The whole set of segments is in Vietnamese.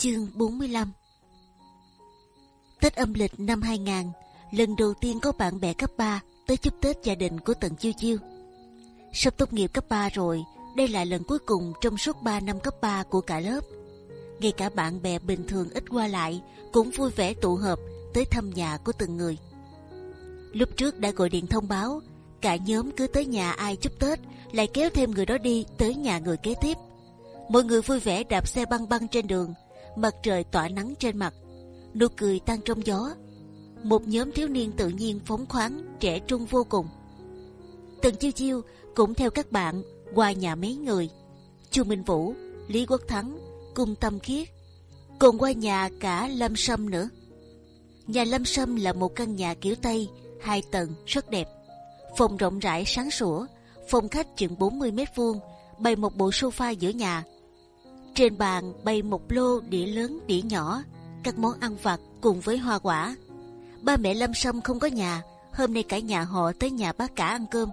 Chương 45 Tết âm lịch năm 2000, lần đầu tiên có bạn bè cấp 3 tới chúc Tết gia đình của Tần Chiêu Chiêu. Sắp tốt nghiệp cấp 3 rồi, đây là lần cuối cùng trong suốt 3 năm cấp 3 của cả lớp. Ngay cả bạn bè bình thường ít qua lại cũng vui vẻ tụ hợp tới thăm nhà của từng người. Lúc trước đã gọi điện thông báo, cả nhóm cứ tới nhà ai chúc Tết lại kéo thêm người đó đi tới nhà người kế tiếp. Mọi người vui vẻ đạp xe băng băng trên đường, mặt trời tỏa nắng trên mặt, nụ cười tan trong gió. Một nhóm thiếu niên tự nhiên phóng khoáng, trẻ trung vô cùng. Tần chiêu chiêu cũng theo các bạn qua nhà mấy người, chu Minh Vũ, Lý Quốc Thắng, cùng Tâm Khiết, cùng qua nhà cả Lâm Sâm nữa. Nhà Lâm Sâm là một căn nhà kiểu Tây, hai tầng rất đẹp, phòng rộng rãi sáng sủa, phòng khách chừng 40 mét vuông, bày một bộ sofa giữa nhà. Trên bàn bày một lô đĩa lớn đĩa nhỏ, các món ăn vặt cùng với hoa quả. Ba mẹ Lâm Sâm không có nhà, hôm nay cả nhà họ tới nhà bác cả ăn cơm.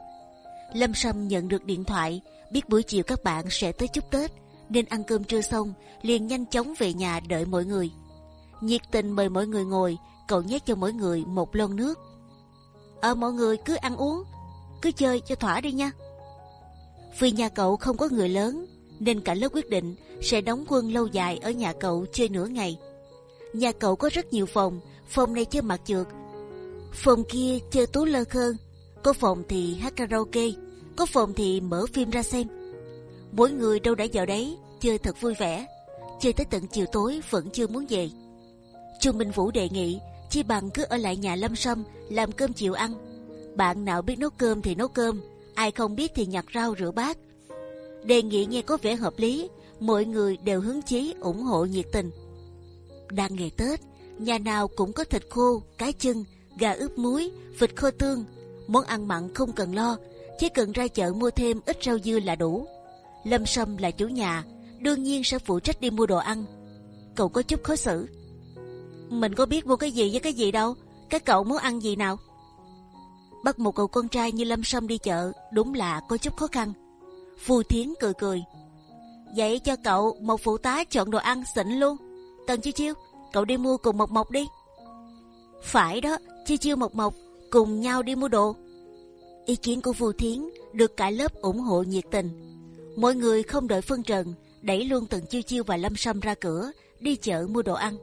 Lâm Sâm nhận được điện thoại, biết buổi chiều các bạn sẽ tới chúc Tết, nên ăn cơm trưa xong liền nhanh chóng về nhà đợi mọi người. Nhiệt tình mời mọi người ngồi, cậu nhét cho mỗi người một lon nước. Ờ mọi người cứ ăn uống, cứ chơi cho thỏa đi nha. Vì nhà cậu không có người lớn, nên cả lớp quyết định sẽ đóng quân lâu dài ở nhà cậu chơi nửa ngày. Nhà cậu có rất nhiều phòng, phòng này chơi mặt trượt, phòng kia chơi tú lơ khơ, có phòng thì hát karaoke, có phòng thì mở phim ra xem. Mỗi người đâu đã vào đấy, chơi thật vui vẻ. Chơi tới tận chiều tối vẫn chưa muốn về. Trung Minh Vũ đề nghị chi bằng cứ ở lại nhà Lâm Sâm làm cơm chiều ăn. Bạn nào biết nấu cơm thì nấu cơm, ai không biết thì nhặt rau rửa bát. Đề nghị nghe có vẻ hợp lý, mọi người đều hứng chí ủng hộ nhiệt tình. Đang ngày Tết, nhà nào cũng có thịt khô, cá chân, gà ướp muối, vịt kho tương, món ăn mặn không cần lo, chỉ cần ra chợ mua thêm ít rau dưa là đủ. Lâm Sâm là chủ nhà, đương nhiên sẽ phụ trách đi mua đồ ăn. Cậu có chút khó xử. Mình có biết mua cái gì với cái gì đâu, các cậu muốn ăn gì nào? Bắt một cậu con trai như Lâm Sâm đi chợ đúng là có chút khó khăn. Phù Thiến cười cười. Vậy cho cậu một phụ tá chọn đồ ăn xịn luôn. Tần Chiêu Chiêu, cậu đi mua cùng Mộc Mộc đi. Phải đó, Chiêu Chiêu Mộc Mộc cùng nhau đi mua đồ. Ý kiến của Phù Thiến được cả lớp ủng hộ nhiệt tình. Mọi người không đợi phân trần, đẩy luôn Tần Chiêu Chiêu và Lâm Sâm ra cửa, đi chợ mua đồ ăn.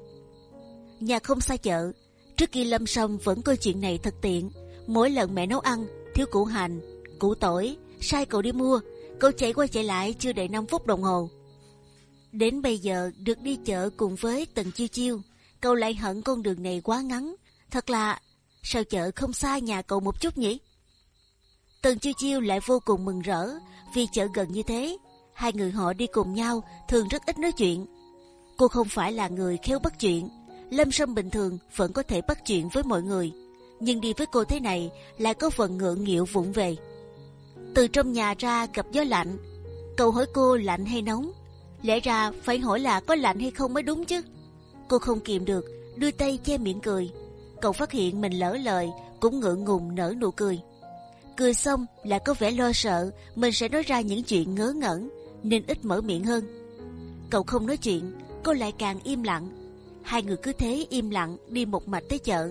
Nhà không xa chợ, trước khi Lâm Sâm vẫn coi chuyện này thật tiện. Mỗi lần mẹ nấu ăn, thiếu củ hành, củ tỏi, sai cậu đi mua, cậu chạy qua chạy lại chưa đầy 5 phút đồng hồ. Đến bây giờ được đi chợ cùng với Tần Chiêu Chiêu, cậu lại hận con đường này quá ngắn. Thật là sao chợ không xa nhà cậu một chút nhỉ? Tần Chiêu Chiêu lại vô cùng mừng rỡ vì chợ gần như thế. Hai người họ đi cùng nhau thường rất ít nói chuyện. Cô không phải là người khéo bắt chuyện. Lâm Sâm bình thường vẫn có thể bắt chuyện với mọi người, nhưng đi với cô thế này lại có phần ngượng nghịu vụng về. Từ trong nhà ra gặp gió lạnh, cậu hỏi cô lạnh hay nóng. Lẽ ra phải hỏi là có lạnh hay không mới đúng chứ. Cô không kìm được, đưa tay che miệng cười. Cậu phát hiện mình lỡ lời, cũng ngượng ngùng nở nụ cười. Cười xong là có vẻ lo sợ mình sẽ nói ra những chuyện ngớ ngẩn, nên ít mở miệng hơn. Cậu không nói chuyện, cô lại càng im lặng. Hai người cứ thế im lặng đi một mạch tới chợ.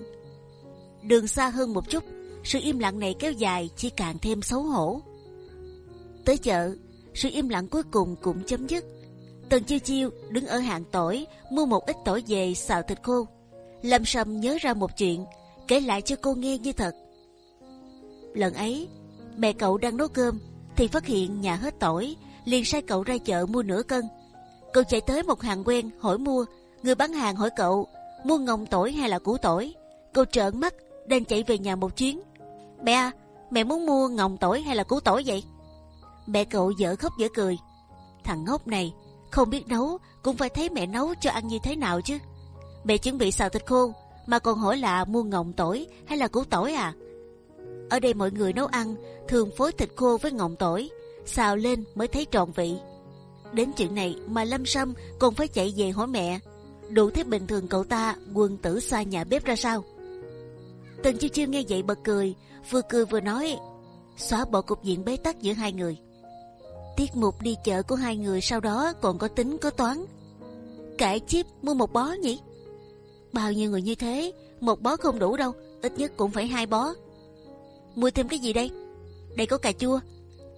Đường xa hơn một chút, sự im lặng này kéo dài chỉ càng thêm xấu hổ. Tới chợ, sự im lặng cuối cùng cũng chấm dứt. Tần chiêu chiêu đứng ở hàng tỏi mua một ít tỏi về xào thịt khô. Lâm Sâm nhớ ra một chuyện, kể lại cho cô nghe như thật. Lần ấy, mẹ cậu đang nấu cơm thì phát hiện nhà hết tỏi, liền sai cậu ra chợ mua nửa cân. Cậu chạy tới một hàng quen hỏi mua, người bán hàng hỏi cậu mua ngồng tỏi hay là củ tỏi. Cậu trợn mắt, đang chạy về nhà một chuyến. Mẹ, à, mẹ muốn mua ngồng tỏi hay là củ tỏi vậy? Mẹ cậu dở khóc dở cười. Thằng ngốc này không biết nấu cũng phải thấy mẹ nấu cho ăn như thế nào chứ. Mẹ chuẩn bị xào thịt khô mà còn hỏi là mua ngọng tỏi hay là củ tỏi à? Ở đây mọi người nấu ăn thường phối thịt khô với ngọng tỏi, xào lên mới thấy tròn vị. Đến chuyện này mà Lâm Sâm còn phải chạy về hỏi mẹ, đủ thế bình thường cậu ta quân tử xa nhà bếp ra sao? Tần chiêu chiêu nghe vậy bật cười, vừa cười vừa nói, xóa bỏ cục diện bế tắc giữa hai người. Tiết mục đi chợ của hai người sau đó còn có tính có toán. Cải chip mua một bó nhỉ? Bao nhiêu người như thế, một bó không đủ đâu, ít nhất cũng phải hai bó. Mua thêm cái gì đây? Đây có cà chua,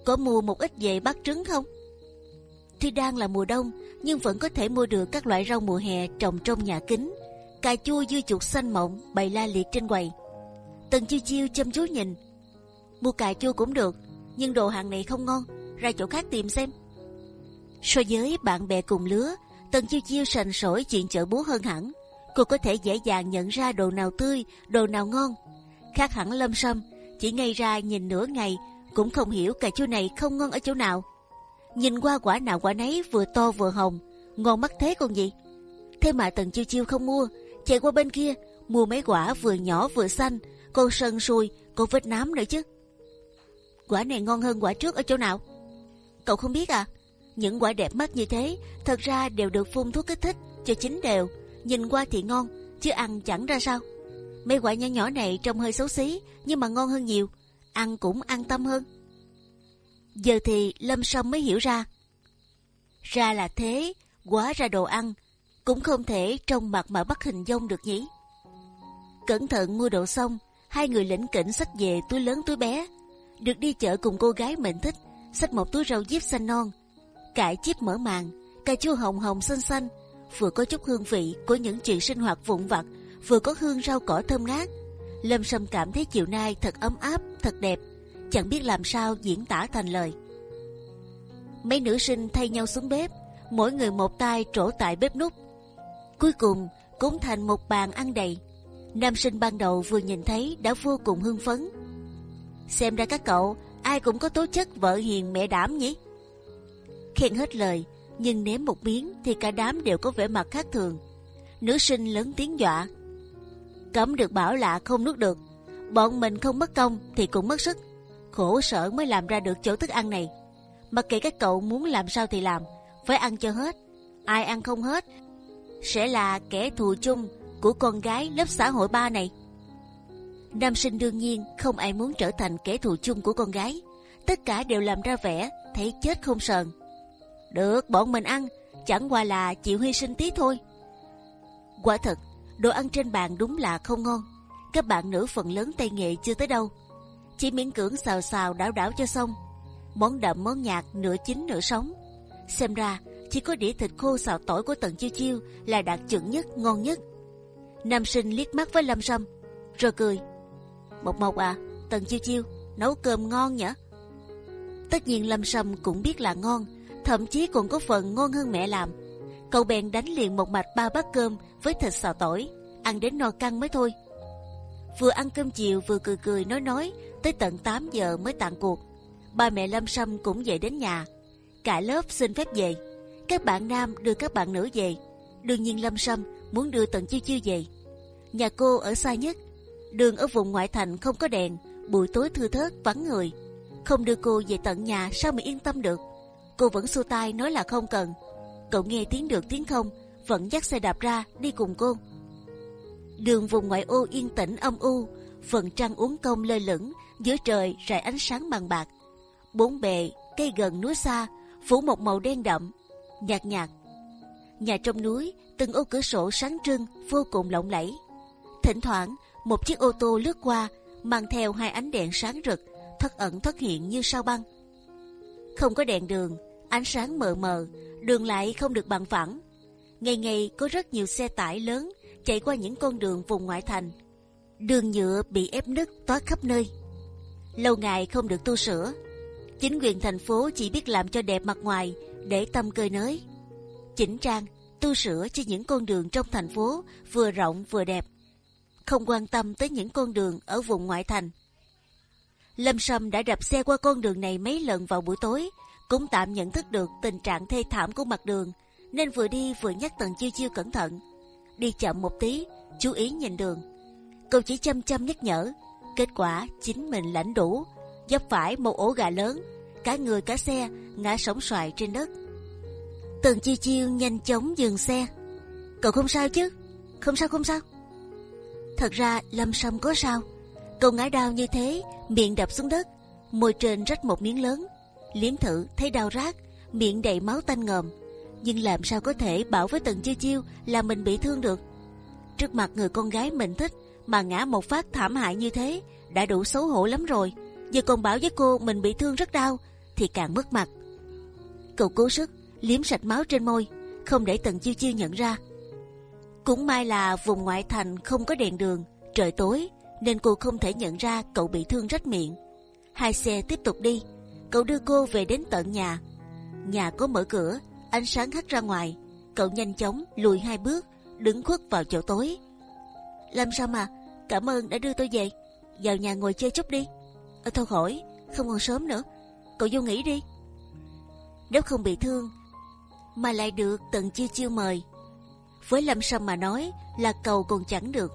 có mua một ít về bắt trứng không? Tuy đang là mùa đông, nhưng vẫn có thể mua được các loại rau mùa hè trồng trong nhà kính. Cà chua dưa chuột xanh mọng bày la liệt trên quầy. Tần chiêu chiêu chăm chú nhìn. Mua cà chua cũng được, nhưng đồ hàng này không ngon, ra chỗ khác tìm xem. So với bạn bè cùng lứa, Tần chiêu chiêu sành sỏi chuyện chợ búa hơn hẳn. Cô có thể dễ dàng nhận ra đồ nào tươi, đồ nào ngon. Khác hẳn lâm sâm, chỉ ngay ra nhìn nửa ngày cũng không hiểu cà chua này không ngon ở chỗ nào. Nhìn qua quả nào quả nấy vừa to vừa hồng, ngon mắt thế còn gì. Thế mà tần chiêu chiêu không mua, chạy qua bên kia mua mấy quả vừa nhỏ vừa xanh, còn sần sùi, còn vết nám nữa chứ. Quả này ngon hơn quả trước ở chỗ nào? Cậu không biết à? Những quả đẹp mắt như thế, thật ra đều được phun thuốc kích thích cho chín đều. Nhìn qua thì ngon, chứ ăn chẳng ra sao. Mấy quả nho nhỏ này trông hơi xấu xí, nhưng mà ngon hơn nhiều. Ăn cũng an tâm hơn. Giờ thì Lâm Sâm mới hiểu ra. Ra là thế, quá ra đồ ăn, cũng không thể trông mặt mà bắt hình dung được nhỉ. Cẩn thận mua đồ xong, hai người lĩnh kỉnh sách về túi lớn túi bé. Được đi chợ cùng cô gái mình thích, xách một túi rau diếp xanh non, cải chip mở màng, cà chua hồng hồng xanh xanh, vừa có chút hương vị của những chuyện sinh hoạt vụn vặt, vừa có hương rau cỏ thơm ngát. Lâm Sâm cảm thấy chiều nay thật ấm áp, thật đẹp, chẳng biết làm sao diễn tả thành lời. Mấy nữ sinh thay nhau xuống bếp, mỗi người một tay trổ tại bếp nút. Cuối cùng cũng thành một bàn ăn đầy. Nam sinh ban đầu vừa nhìn thấy đã vô cùng hưng phấn. Xem ra các cậu ai cũng có tố chất vợ hiền mẹ đảm nhỉ? Khen hết lời, nhưng ném một miếng thì cả đám đều có vẻ mặt khác thường. Nữ sinh lớn tiếng dọa. Cấm được bảo là không nuốt được. Bọn mình không mất công thì cũng mất sức. Khổ sở mới làm ra được chỗ thức ăn này. Mặc kệ các cậu muốn làm sao thì làm, phải ăn cho hết. Ai ăn không hết sẽ là kẻ thù chung của con gái lớp xã hội ba này. Nam sinh đương nhiên không ai muốn trở thành kẻ thù chung của con gái. Tất cả đều làm ra vẻ thấy chết không sờn. Được, bọn mình ăn, chẳng qua là chịu hy sinh tí thôi. Quả thật, đồ ăn trên bàn đúng là không ngon. Các bạn nữ phần lớn tay nghệ chưa tới đâu, chỉ miễn cưỡng xào xào đảo đảo cho xong. Món đậm món nhạt nửa chín nửa sống. Xem ra chỉ có đĩa thịt khô xào tỏi của tận chiêu chiêu là đạt chuẩn nhất, ngon nhất. Nam sinh liếc mắt với Lâm Sâm, rồi cười. Mộc Mộc à, tần chiêu chiêu nấu cơm ngon nhở? Tất nhiên Lâm Sâm cũng biết là ngon, thậm chí còn có phần ngon hơn mẹ làm. Cậu bèn đánh liền một mạch ba bát cơm với thịt xào tỏi, ăn đến no căng mới thôi. Vừa ăn cơm chiều vừa cười cười nói nói, tới tận 8 giờ mới tàn cuộc. Ba mẹ Lâm Sâm cũng về đến nhà, cả lớp xin phép về. Các bạn nam đưa các bạn nữ về, đương nhiên Lâm Sâm muốn đưa Tần Chiêu Chiêu về. Nhà cô ở xa nhất, đường ở vùng ngoại thành không có đèn, buổi tối thưa thớt vắng người, không đưa cô về tận nhà sao mà yên tâm được cô vẫn xua tay nói là không cần. Cậu nghe tiếng được tiếng không, vẫn dắt xe đạp ra đi cùng cô. Đường vùng ngoại ô yên tĩnh âm u, phần trăng uốn cong lơ lửng giữa trời rải ánh sáng bằng bạc. Bốn bề cây gần núi xa phủ một màu đen đậm, nhạt nhạt. Nhà trong núi từng ô cửa sổ sáng trưng vô cùng lộng lẫy. Thỉnh thoảng một chiếc ô tô lướt qua mang theo hai ánh đèn sáng rực, thất ẩn thất hiện như sao băng. Không có đèn đường, ánh sáng mờ mờ, đường lại không được bằng phẳng. Ngày ngày có rất nhiều xe tải lớn chạy qua những con đường vùng ngoại thành. Đường nhựa bị ép nứt toát khắp nơi. Lâu ngày không được tu sửa. Chính quyền thành phố chỉ biết làm cho đẹp mặt ngoài để tâm cơi nới. Chỉnh trang, tu sửa cho những con đường trong thành phố vừa rộng vừa đẹp. Không quan tâm tới những con đường ở vùng ngoại thành. Lâm Sâm đã đạp xe qua con đường này mấy lần vào buổi tối, cũng tạm nhận thức được tình trạng thê thảm của mặt đường, nên vừa đi vừa nhắc Tần Chiêu Chiêu cẩn thận. Đi chậm một tí, chú ý nhìn đường. Cậu chỉ chăm chăm nhắc nhở, kết quả chính mình lãnh đủ, dấp phải một ổ gà lớn, cả người cả xe ngã sóng xoài trên đất. Tần Chiêu Chiêu nhanh chóng dừng xe. Cậu không sao chứ? Không sao không sao. Thật ra Lâm Sâm có sao? Cậu ngã đau như thế, miệng đập xuống đất, môi trên rách một miếng lớn, liếm thử thấy đau rát, miệng đầy máu tanh ngòm, nhưng làm sao có thể bảo với Tần Chiêu Chiêu là mình bị thương được? Trước mặt người con gái mình thích mà ngã một phát thảm hại như thế đã đủ xấu hổ lắm rồi. Giờ còn bảo với cô mình bị thương rất đau thì càng mất mặt. Cậu cố sức liếm sạch máu trên môi, không để Tần Chiêu Chiêu nhận ra. Cũng may là vùng ngoại thành không có đèn đường, trời tối nên cô không thể nhận ra cậu bị thương rách miệng. Hai xe tiếp tục đi, cậu đưa cô về đến tận nhà. Nhà có mở cửa, ánh sáng hắt ra ngoài. Cậu nhanh chóng lùi hai bước, đứng khuất vào chỗ tối. Làm sao mà? Cảm ơn đã đưa tôi về. Vào nhà ngồi chơi chút đi. Ở thôi khỏi, không còn sớm nữa. Cậu vô nghỉ đi. Nếu không bị thương, mà lại được tận chiêu chiêu mời. Với Lâm Sâm mà nói là cậu còn chẳng được.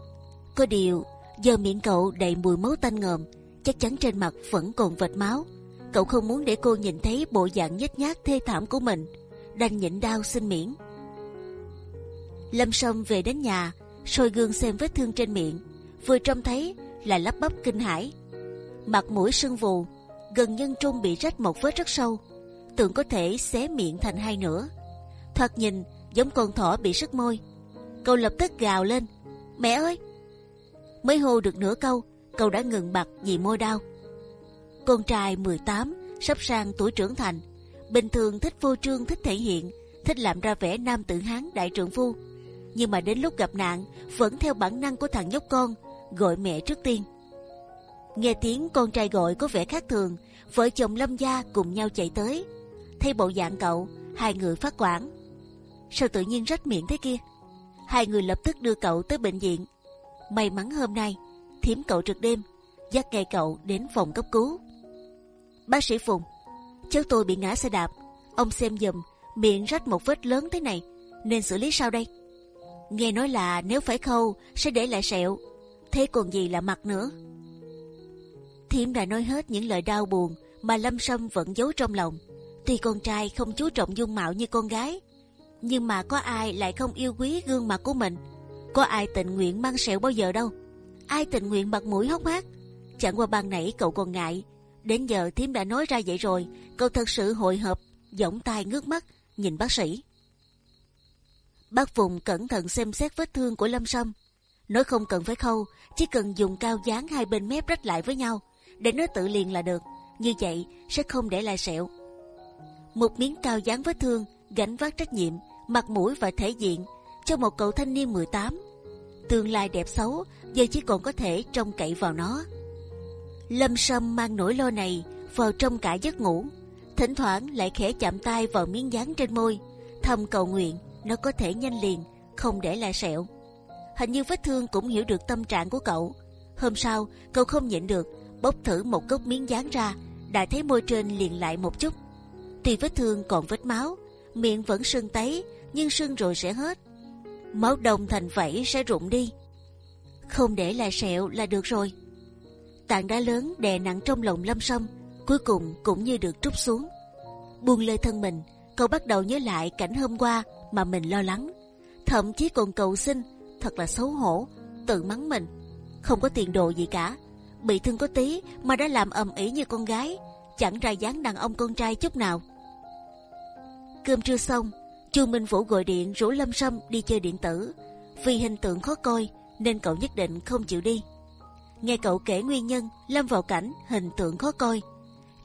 Có điều, giờ miệng cậu đầy mùi máu tanh ngòm, chắc chắn trên mặt vẫn còn vệt máu. Cậu không muốn để cô nhìn thấy bộ dạng nhếch nhác thê thảm của mình, đành nhịn đau xin miễn. Lâm Sâm về đến nhà, soi gương xem vết thương trên miệng, vừa trông thấy là lắp bắp kinh hãi. Mặt mũi sưng vù, gần nhân trung bị rách một vết rất sâu, tưởng có thể xé miệng thành hai nửa. Thoạt nhìn giống con thỏ bị sức môi. Cậu lập tức gào lên, mẹ ơi! Mới hô được nửa câu, cậu đã ngừng bặt vì môi đau. Con trai 18 sắp sang tuổi trưởng thành, bình thường thích vô trương, thích thể hiện, thích làm ra vẻ nam tử hán đại trưởng phu. Nhưng mà đến lúc gặp nạn, vẫn theo bản năng của thằng nhóc con, gọi mẹ trước tiên. Nghe tiếng con trai gọi có vẻ khác thường, vợ chồng Lâm gia cùng nhau chạy tới. Thấy bộ dạng cậu, hai người phát quản. Sao tự nhiên rách miệng thế kia? Hai người lập tức đưa cậu tới bệnh viện. May mắn hôm nay, thím cậu trực đêm, dắt ngay cậu đến phòng cấp cứu. Bác sĩ Phùng, cháu tôi bị ngã xe đạp. Ông xem giùm miệng rách một vết lớn thế này, nên xử lý sao đây? Nghe nói là nếu phải khâu sẽ để lại sẹo, thế còn gì là mặt nữa? Thiểm đã nói hết những lời đau buồn mà Lâm Sâm vẫn giấu trong lòng. Tuy con trai không chú trọng dung mạo như con gái, nhưng mà có ai lại không yêu quý gương mặt của mình? Có ai tình nguyện mang sẹo bao giờ đâu? Ai tình nguyện mặt mũi hốc hác? Chẳng qua ban nãy cậu còn ngại, đến giờ thím đã nói ra vậy rồi, cậu thật sự hồi hộp, giọng tai ngước mắt nhìn bác sĩ. Bác Phùng cẩn thận xem xét vết thương của Lâm Sâm, nói không cần phải khâu, chỉ cần dùng cao dán hai bên mép rách lại với nhau để nó tự liền là được. Như vậy sẽ không để lại sẹo. Một miếng cao dán vết thương, gánh vác trách nhiệm, mặt mũi và thể diện cho một cậu thanh niên 18. Tương lai đẹp xấu giờ chỉ còn có thể trông cậy vào nó. Lâm Sâm mang nỗi lo này vào trong cả giấc ngủ, thỉnh thoảng lại khẽ chạm tay vào miếng dán trên môi, thầm cầu nguyện nó có thể nhanh liền, không để lại sẹo. Hình như vết thương cũng hiểu được tâm trạng của cậu. Hôm sau, cậu không nhịn được, bốc thử một cốc miếng dán ra, đã thấy môi trên liền lại một chút. Tuy vết thương còn vết máu, miệng vẫn sưng tấy, nhưng sưng rồi sẽ hết. Máu đông thành vảy sẽ rụng đi. Không để lại sẹo là được rồi. Tảng đá lớn đè nặng trong lòng Lâm Sâm, cuối cùng cũng như được trút xuống. Buông lơi thân mình, cậu bắt đầu nhớ lại cảnh hôm qua mà mình lo lắng, thậm chí còn cầu xin, thật là xấu hổ, tự mắng mình, không có tiền đồ gì cả, bị thương có tí mà đã làm ầm ĩ như con gái, chẳng ra dáng đàn ông con trai chút nào. Cơm trưa xong, Chu Minh Vũ gọi điện rủ Lâm Sâm đi chơi điện tử, vì hình tượng khó coi nên cậu nhất định không chịu đi. Nghe cậu kể nguyên nhân, lâm vào cảnh hình tượng khó coi.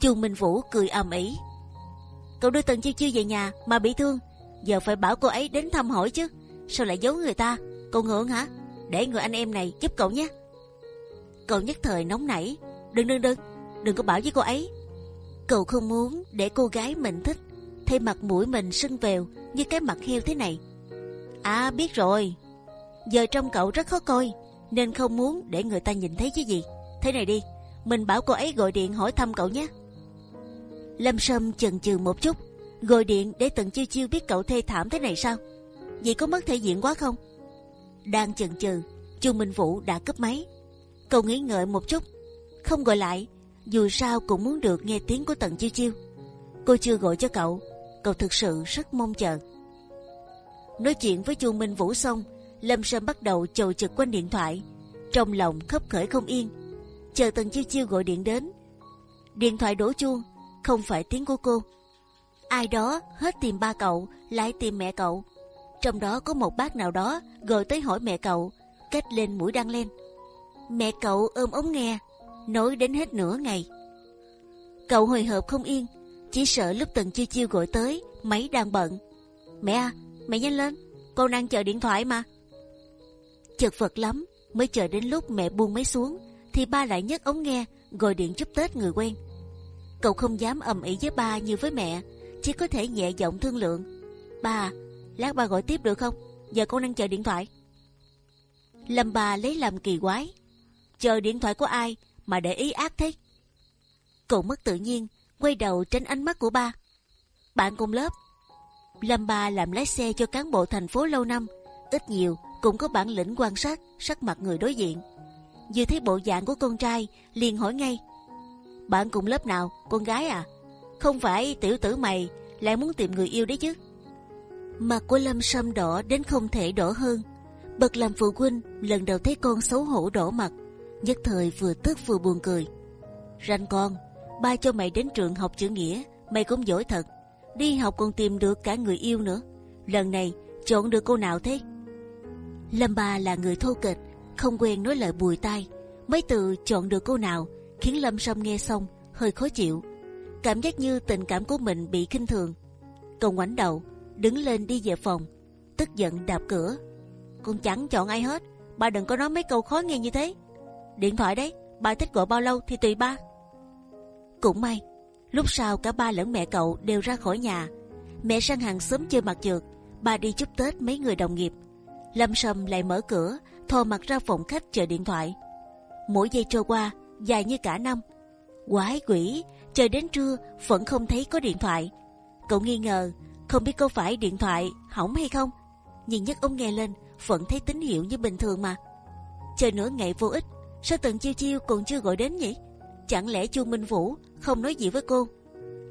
Chu Minh Vũ cười ầm ĩ. Cậu đưa Tần Chiêu Chiêu về nhà mà bị thương, giờ phải bảo cô ấy đến thăm hỏi chứ. Sao lại giấu người ta? Cậu ngượng hả? Để người anh em này giúp cậu nhé. Cậu nhất thời nóng nảy. Đừng đừng đừng, đừng có bảo với cô ấy. Cậu không muốn để cô gái mình thích thấy mặt mũi mình sưng vèo như cái mặt heo thế này. À biết rồi, giờ trong cậu rất khó coi nên không muốn để người ta nhìn thấy chứ gì. Thế này đi, mình bảo cô ấy gọi điện hỏi thăm cậu nhé. Lâm Sâm chần chừ một chút, gọi điện để tận chiêu chiêu biết cậu thê thảm thế này sao? Vậy có mất thể diện quá không? Đang chần chừ, Chu Minh Vũ đã cướp máy. Cậu nghĩ ngợi một chút, không gọi lại, dù sao cũng muốn được nghe tiếng của tận chiêu chiêu. Cô chưa gọi cho cậu, cậu thực sự rất mong chờ. Nói chuyện với Chu Minh Vũ xong, Lâm Sâm bắt đầu chầu trực quanh điện thoại, trong lòng khấp khởi không yên, chờ Tần Chiêu Chiêu gọi điện đến. Điện thoại đổ chuông, không phải tiếng của cô. Ai đó hết tìm ba cậu, lại tìm mẹ cậu. Trong đó có một bác nào đó gọi tới hỏi mẹ cậu, cách lên mũi đăng lên. Mẹ cậu ôm ống nghe, nói đến hết nửa ngày. Cậu hồi hộp không yên, chỉ sợ lúc tần chiêu chiêu gọi tới, máy đang bận. Mẹ à, mẹ nhanh lên, con đang chờ điện thoại mà. Chật vật lắm, mới chờ đến lúc mẹ buông máy xuống, thì ba lại nhấc ống nghe, gọi điện chúc Tết người quen. Cậu không dám ầm ĩ với ba như với mẹ, chỉ có thể nhẹ giọng thương lượng. Ba, à, lát ba gọi tiếp được không? Giờ con đang chờ điện thoại. Lâm bà lấy làm kỳ quái. Chờ điện thoại của ai mà để ý ác thế? Cậu mất tự nhiên, quay đầu tránh ánh mắt của ba. Bạn cùng lớp. Lâm Ba làm lái xe cho cán bộ thành phố lâu năm, ít nhiều cũng có bản lĩnh quan sát sắc mặt người đối diện. Vừa thấy bộ dạng của con trai, liền hỏi ngay. Bạn cùng lớp nào, con gái à? Không phải tiểu tử mày lại muốn tìm người yêu đấy chứ? Mặt của Lâm Sâm đỏ đến không thể đỏ hơn. Bậc làm phụ huynh lần đầu thấy con xấu hổ đỏ mặt, nhất thời vừa tức vừa buồn cười. Ranh con, ba cho mày đến trường học chữ nghĩa, mày cũng giỏi thật. Đi học còn tìm được cả người yêu nữa. Lần này chọn được cô nào thế? Lâm Ba là người thô kịch, không quen nói lời bùi tai. Mấy từ chọn được cô nào khiến Lâm Sâm nghe xong hơi khó chịu, cảm giác như tình cảm của mình bị khinh thường. Cầu ngoảnh đầu, đứng lên đi về phòng, tức giận đạp cửa. Con chẳng chọn ai hết, ba đừng có nói mấy câu khó nghe như thế. Điện thoại đấy, ba thích gọi bao lâu thì tùy ba. Cũng may, lúc sau cả ba lẫn mẹ cậu đều ra khỏi nhà. Mẹ sang hàng sớm chơi mặt trượt, ba đi chúc Tết mấy người đồng nghiệp. Lâm Sâm lại mở cửa, thò mặt ra phòng khách chờ điện thoại. Mỗi giây trôi qua, dài như cả năm. Quái quỷ, chờ đến trưa vẫn không thấy có điện thoại. Cậu nghi ngờ, không biết có phải điện thoại hỏng hay không. nhìn nhấc ông nghe lên, vẫn thấy tín hiệu như bình thường mà. Chờ nửa ngày vô ích, sao tần chiêu chiêu còn chưa gọi đến nhỉ? Chẳng lẽ chu Minh Vũ không nói gì với cô?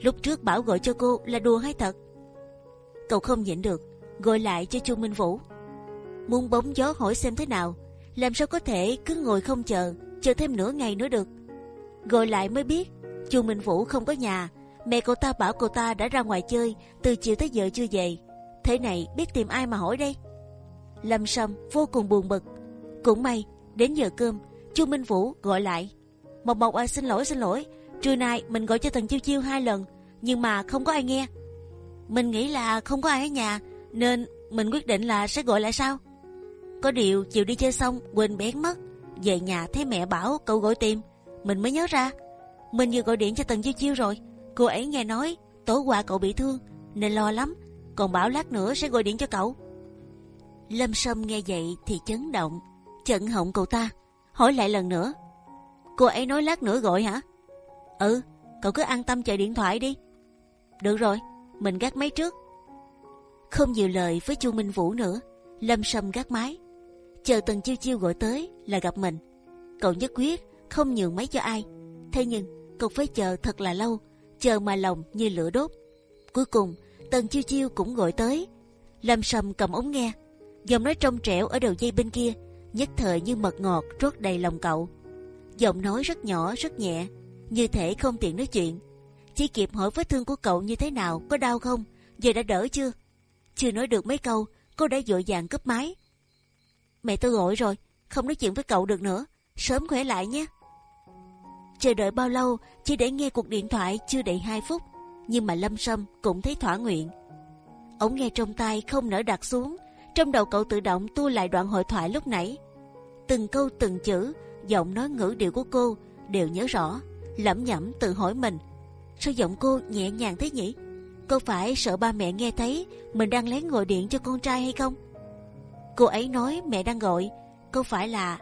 Lúc trước bảo gọi cho cô là đùa hay thật? Cậu không nhịn được, gọi lại cho chu Minh Vũ. Muốn bóng gió hỏi xem thế nào, làm sao có thể cứ ngồi không chờ, chờ thêm nửa ngày nữa được. Gọi lại mới biết, chu Minh Vũ không có nhà, mẹ cậu ta bảo cậu ta đã ra ngoài chơi, từ chiều tới giờ chưa về. Thế này biết tìm ai mà hỏi đây? Lâm Sâm vô cùng buồn bực. Cũng may, đến giờ cơm, chu Minh Vũ gọi lại. Mộc Mộc à, xin lỗi xin lỗi, trưa nay mình gọi cho thằng Chiêu Chiêu hai lần, nhưng mà không có ai nghe. Mình nghĩ là không có ai ở nhà, nên mình quyết định là sẽ gọi lại sau. Có điều chiều đi chơi xong quên bén mất, về nhà thấy mẹ bảo cậu gọi tìm, mình mới nhớ ra. Mình vừa gọi điện cho Tần Chiêu Chiêu rồi, cô ấy nghe nói tối qua cậu bị thương nên lo lắm, còn bảo lát nữa sẽ gọi điện cho cậu. Lâm Sâm nghe vậy thì chấn động, chận họng cậu ta, hỏi lại lần nữa. Cô ấy nói lát nữa gọi hả? Ừ, cậu cứ an tâm chờ điện thoại đi. Được rồi, mình gác máy trước. Không nhiều lời với Chu Minh Vũ nữa, Lâm Sâm gác máy. Chờ Tần Chiêu Chiêu gọi tới là gặp mình. Cậu nhất quyết không nhường máy cho ai. Thế nhưng cậu phải chờ thật là lâu, chờ mà lòng như lửa đốt. Cuối cùng Tần Chiêu Chiêu cũng gọi tới. Lâm Sâm cầm ống nghe, giọng nói trong trẻo ở đầu dây bên kia, nhất thời như mật ngọt rót đầy lòng cậu. Giọng nói rất nhỏ rất nhẹ, như thể không tiện nói chuyện. Chỉ kịp hỏi vết thương của cậu như thế nào, có đau không, giờ đã đỡ chưa? Chưa nói được mấy câu, cô đã dội vàng cướp máy. Mẹ tôi gọi rồi, không nói chuyện với cậu được nữa, sớm khỏe lại nhé. Chờ đợi bao lâu chỉ để nghe cuộc điện thoại chưa đầy 2 phút, nhưng mà Lâm Sâm cũng thấy thỏa nguyện. Ống nghe trong tay không nỡ đặt xuống, trong đầu cậu tự động tua lại đoạn hội thoại lúc nãy. Từng câu từng chữ, giọng nói ngữ điệu của cô đều nhớ rõ, lẩm nhẩm tự hỏi mình. Sao giọng cô nhẹ nhàng thế nhỉ? Cô phải sợ ba mẹ nghe thấy mình đang lén gọi điện cho con trai hay không? Cô ấy nói mẹ đang gọi, cô phải là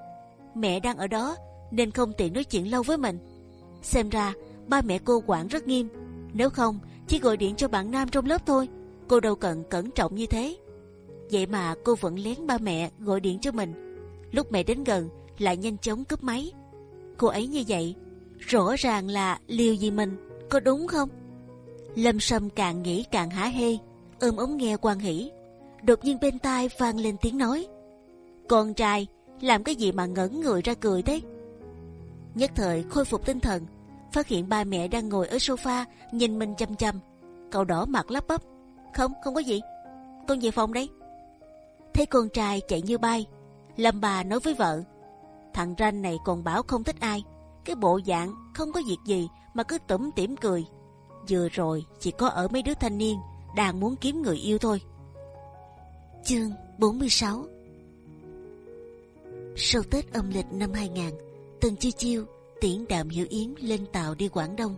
mẹ đang ở đó nên không tiện nói chuyện lâu với mình. Xem ra ba mẹ cô quản rất nghiêm, nếu không chỉ gọi điện cho bạn nam trong lớp thôi, cô đâu cần cẩn trọng như thế. Vậy mà cô vẫn lén ba mẹ gọi điện cho mình. Lúc mẹ đến gần lại nhanh chóng cướp máy. Cô ấy như vậy rõ ràng là liều gì mình, có đúng không? Lâm Sâm càng nghĩ càng há hê, ôm ống nghe quan hỉ. Đột nhiên bên tai vang lên tiếng nói: "Con trai, làm cái gì mà ngẩn người ra cười thế?" Nhất thời khôi phục tinh thần, phát hiện ba mẹ đang ngồi ở sofa nhìn mình chăm chăm. Cậu đỏ mặt lắp bắp. Không, không có gì. Con về phòng đây. Thấy con trai chạy như bay, Lâm bà nói với vợ. Thằng ranh này còn bảo không thích ai. Cái bộ dạng không có việc gì mà cứ tủm tỉm cười. Vừa rồi chỉ có ở mấy đứa thanh niên đang muốn kiếm người yêu thôi. Chương 46 Sau Tết âm lịch năm 2000, Tần Chiêu Chiêu tiễn Đàm Hiểu Yến lên tàu đi Quảng Đông.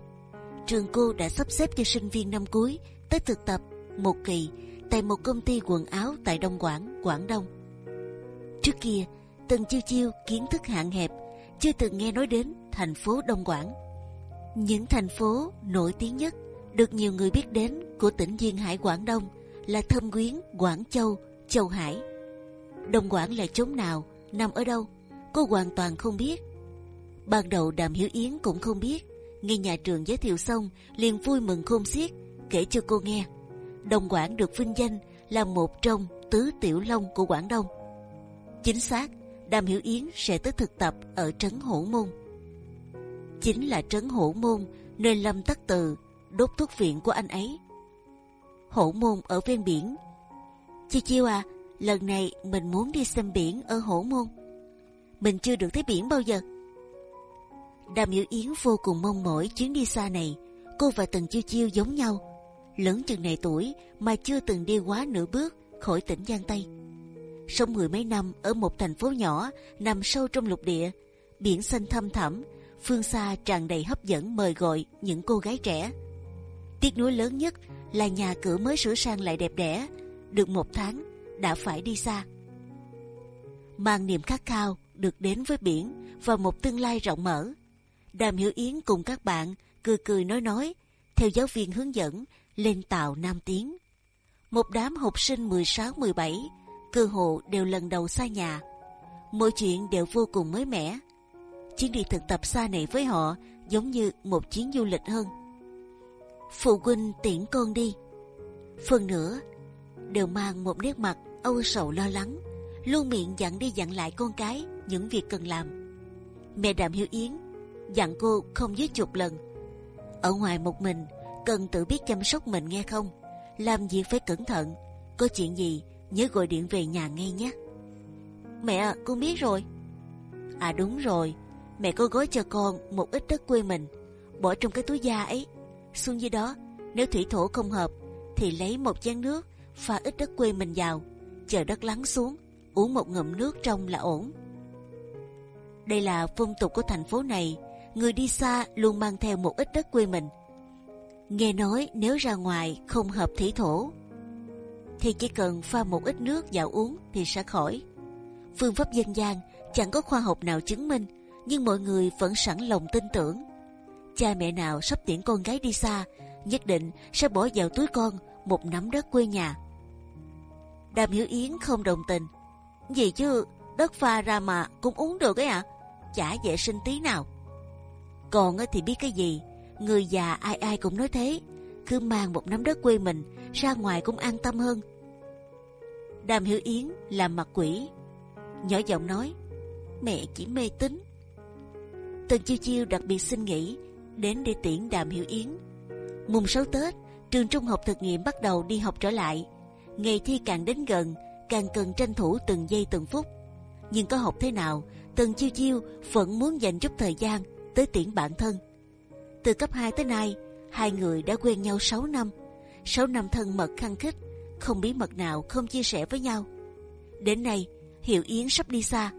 Trường cô đã sắp xếp cho sinh viên năm cuối tới thực tập một kỳ tại một công ty quần áo tại Đông Quảng, Quảng Đông. Trước kia, Tần Chiêu Chiêu kiến thức hạn hẹp, chưa từng nghe nói đến thành phố Đông Quảng. Những thành phố nổi tiếng nhất được nhiều người biết đến của tỉnh duyên hải Quảng Đông là Thâm Quyến, Quảng Châu, Châu Hải. Đông Quảng là chốn nào, nằm ở đâu, cô hoàn toàn không biết. Ban đầu Đàm Hiểu Yến cũng không biết, nghe nhà trường giới thiệu xong liền vui mừng khôn xiết, kể cho cô nghe. Đông Quảng được vinh danh là một trong tứ tiểu long của Quảng Đông. Chính xác, Đàm Hiểu Yến sẽ tới thực tập ở trấn Hổ Môn. Chính là trấn Hổ Môn nơi Lâm Tắc Từ đốt thuốc viện của anh ấy. Hổ Môn ở ven biển. Chi Chiêu à, lần này mình muốn đi xem biển ở Hổ Môn. Mình chưa được thấy biển bao giờ. Đàm Hiểu Yến vô cùng mong mỏi chuyến đi xa này. Cô và Tần Chiêu Chiêu giống nhau, lớn chừng này tuổi mà chưa từng đi quá nửa bước khỏi tỉnh Giang Tây. Sống mười mấy năm ở một thành phố nhỏ nằm sâu trong lục địa, biển xanh thâm thẳm, phương xa tràn đầy hấp dẫn mời gọi những cô gái trẻ. Tiếc nuối lớn nhất là nhà cửa mới sửa sang lại đẹp đẽ, được một tháng đã phải đi xa. Mang niềm khát khao được đến với biển và một tương lai rộng mở. Đàm Hiểu Yến cùng các bạn cười cười nói nói theo giáo viên hướng dẫn lên tàu Nam Tiến. Một đám học sinh 16-17 cơ hồ đều lần đầu xa nhà. Mọi chuyện đều vô cùng mới mẻ. Chuyến đi thực tập xa này với họ giống như một chuyến du lịch hơn. Phụ huynh tiễn con đi. Phần nữa đều mang một nét mặt âu sầu lo lắng, luôn miệng dặn đi dặn lại con cái những việc cần làm. Mẹ Đàm Hiếu Yến dặn cô không dưới chục lần. Ở ngoài một mình cần tự biết chăm sóc mình nghe không? Làm việc phải cẩn thận. Có chuyện gì nhớ gọi điện về nhà ngay nhé. Mẹ, à, con biết rồi. À đúng rồi, mẹ có gói cho con một ít đất quê mình, bỏ trong cái túi da ấy. Xuống dưới đó, nếu thủy thổ không hợp, thì lấy một chén nước, pha ít đất quê mình vào, chờ đất lắng xuống, uống một ngụm nước trong là ổn. Đây là phong tục của thành phố này, người đi xa luôn mang theo một ít đất quê mình. Nghe nói nếu ra ngoài không hợp thủy thổ, thì chỉ cần pha một ít nước vào uống thì sẽ khỏi. Phương pháp dân gian chẳng có khoa học nào chứng minh, nhưng mọi người vẫn sẵn lòng tin tưởng. Cha mẹ nào sắp tiễn con gái đi xa, nhất định sẽ bỏ vào túi con một nắm đất quê nhà. Đàm Hiểu Yến không đồng tình. Gì chứ, đất pha ra mà cũng uống được ấy ạ? À? Chả vệ sinh tí nào. Còn thì biết cái gì, người già ai ai cũng nói thế. Cứ mang một nắm đất quê mình ra ngoài cũng an tâm hơn. Đàm Hiểu Yến làm mặt quỷ, nhỏ giọng nói: mẹ chỉ mê tín. Tần Chiêu Chiêu đặc biệt xin nghỉ đến để tiễn Đàm Hiểu Yến. Mùng 6 Tết, trường trung học thực nghiệm bắt đầu đi học trở lại. Ngày thi càng đến gần, càng cần tranh thủ từng giây từng phút. Nhưng có học thế nào, Tần Chiêu Chiêu vẫn muốn dành chút thời gian tới tiễn bản thân. Từ cấp 2 tới nay, hai người đã quen nhau 6 năm. 6 năm thân mật khăng khít, không bí mật nào không chia sẻ với nhau. Đến nay, Hiệu Yến sắp đi xa,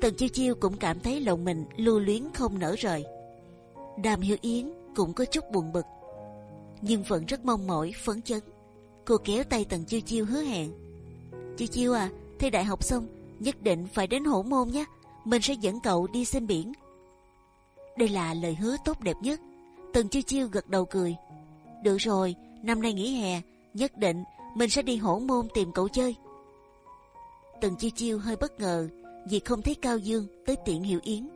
Tần Chiêu Chiêu cũng cảm thấy lòng mình lưu luyến không nở rời. Đàm hiệu Yến cũng có chút buồn bực, nhưng vẫn rất mong mỏi phấn chấn. Cô kéo tay Tần Chiêu Chiêu hứa hẹn: Chiêu Chiêu à, thi đại học xong nhất định phải đến hổ môn nhé. Mình sẽ dẫn cậu đi xem biển. Đây là lời hứa tốt đẹp nhất. Tần Chiêu Chiêu gật đầu cười. Được rồi, năm nay nghỉ hè, nhất định mình sẽ đi hổ môn tìm cậu chơi. Tần Chiêu Chiêu hơi bất ngờ vì không thấy Cao Dương tới tiện Hiệu Yến.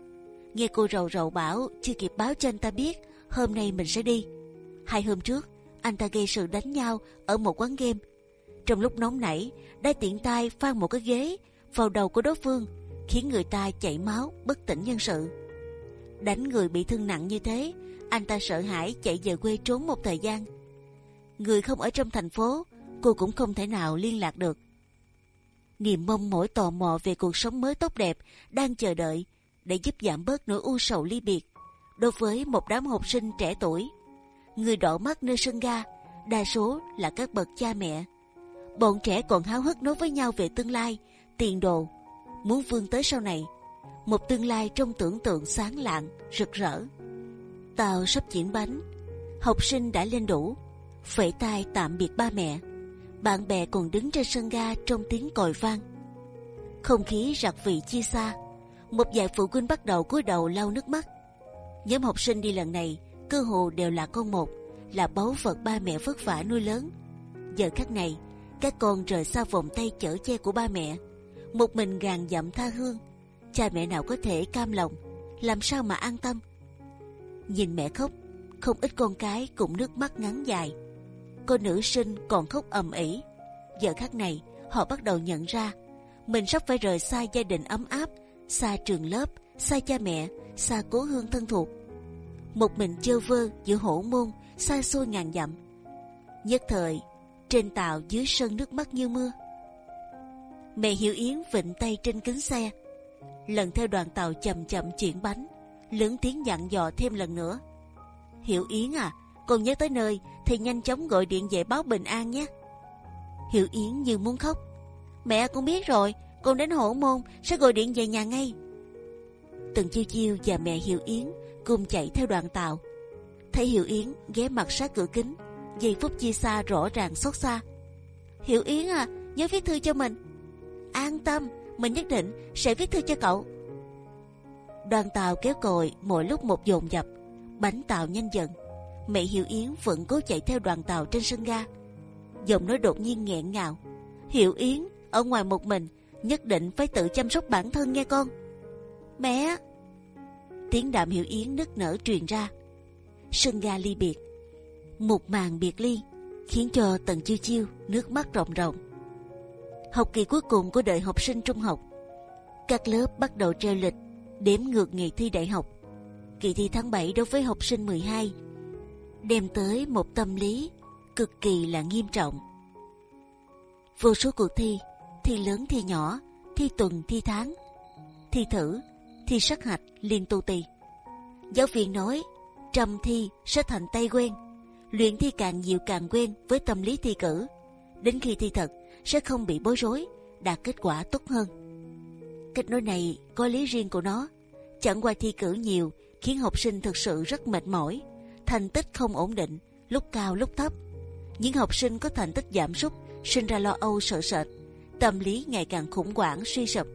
Nghe cô rầu rầu bảo chưa kịp báo cho anh ta biết hôm nay mình sẽ đi. Hai hôm trước anh ta gây sự đánh nhau ở một quán game. Trong lúc nóng nảy đã tiện tay phang một cái ghế vào đầu của đối phương khiến người ta chảy máu bất tỉnh nhân sự. Đánh người bị thương nặng như thế anh ta sợ hãi chạy về quê trốn một thời gian người không ở trong thành phố, cô cũng không thể nào liên lạc được. Niềm mong mỏi tò mò về cuộc sống mới tốt đẹp đang chờ đợi để giúp giảm bớt nỗi u sầu ly biệt đối với một đám học sinh trẻ tuổi. Người đỏ mắt nơi sân ga, đa số là các bậc cha mẹ. Bọn trẻ còn háo hức nói với nhau về tương lai, tiền đồ, muốn vươn tới sau này. Một tương lai trong tưởng tượng sáng lạng, rực rỡ. Tàu sắp chuyển bánh, học sinh đã lên đủ, phẩy tay tạm biệt ba mẹ. Bạn bè còn đứng trên sân ga trong tiếng còi vang. Không khí rạc vị chia xa. Một vài phụ huynh bắt đầu cúi đầu lau nước mắt. Nhóm học sinh đi lần này cơ hồ đều là con một, là báu vật ba mẹ vất vả nuôi lớn. Giờ khắc này, các con rời xa vòng tay chở che của ba mẹ, một mình gàn dặm tha hương. Cha mẹ nào có thể cam lòng, làm sao mà an tâm? Nhìn mẹ khóc, không ít con cái cũng nước mắt ngắn dài. Cô nữ sinh còn khóc ầm ĩ. Giờ khắc này, họ bắt đầu nhận ra mình sắp phải rời xa gia đình ấm áp, xa trường lớp, xa cha mẹ, xa cố hương thân thuộc. Một mình chơ vơ giữa hổ môn, xa xôi ngàn dặm. Nhất thời, trên tàu dưới sân nước mắt như mưa. Mẹ Hiểu Yến vịnh tay trên kính xe, lần theo đoàn tàu chậm chậm chuyển bánh, lớn tiếng dặn dò thêm lần nữa. Hiểu Yến à, còn nhớ tới nơi thì nhanh chóng gọi điện về báo bình an nhé. Hiểu Yến như muốn khóc. Mẹ con biết rồi, con đến hổ môn sẽ gọi điện về nhà ngay. Từng chiêu chiêu và mẹ Hiểu Yến cùng chạy theo đoàn tàu. Thấy Hiểu Yến ghé mặt sát cửa kính, giây phút chia xa rõ ràng xót xa. Hiểu Yến à, nhớ viết thư cho mình. An tâm, mình nhất định sẽ viết thư cho cậu. Đoàn tàu kéo còi mỗi lúc một dồn dập, bánh tàu nhanh dần. Mẹ Hiểu Yến vẫn cố chạy theo đoàn tàu trên sân ga. Giọng nói đột nhiên nghẹn ngào. Hiểu Yến ở ngoài một mình nhất định phải tự chăm sóc bản thân nghe con. Mẹ! Tiếng đạm Hiểu Yến nức nở truyền ra. Sân ga ly biệt, một màn biệt ly khiến cho tần chiêu chiêu nước mắt ròng ròng. Học kỳ cuối cùng của đời học sinh trung học, các lớp bắt đầu treo lịch đếm ngược ngày thi đại học. Kỳ thi tháng 7 đối với học sinh 12 đem tới một tâm lý cực kỳ là nghiêm trọng. Vô số cuộc thi, thi lớn thi nhỏ, thi tuần thi tháng, thi thử, thi sát hạch liên tu tì. Giáo viên nói trầm thi sẽ thành tay quen, luyện thi càng nhiều càng quen với tâm lý thi cử. Đến khi thi thật sẽ không bị bối rối, đạt kết quả tốt hơn. Cách nói này có lý riêng của nó. Chẳng qua thi cử nhiều khiến học sinh thực sự rất mệt mỏi, thành tích không ổn định, lúc cao lúc thấp. Những học sinh có thành tích giảm sút, sinh ra lo âu sợ sệt, tâm lý ngày càng khủng hoảng suy sụp.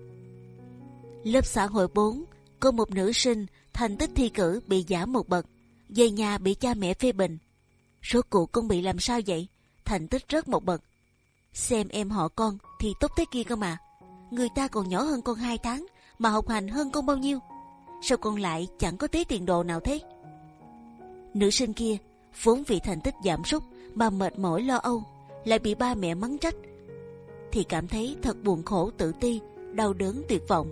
Lớp xã hội 4 có một nữ sinh thành tích thi cử bị giảm một bậc, về nhà bị cha mẹ phê bình. Số cuộc con bị làm sao vậy? Thành tích rớt một bậc. Xem em họ con thì tốt thế kia cơ mà. Người ta còn nhỏ hơn con 2 tháng mà học hành hơn con bao nhiêu? Sao con lại chẳng có tí tiền đồ nào thế? Nữ sinh kia vốn vì thành tích giảm sút mà mệt mỏi lo âu, lại bị ba mẹ mắng trách, thì cảm thấy thật buồn khổ tự ti, đau đớn tuyệt vọng.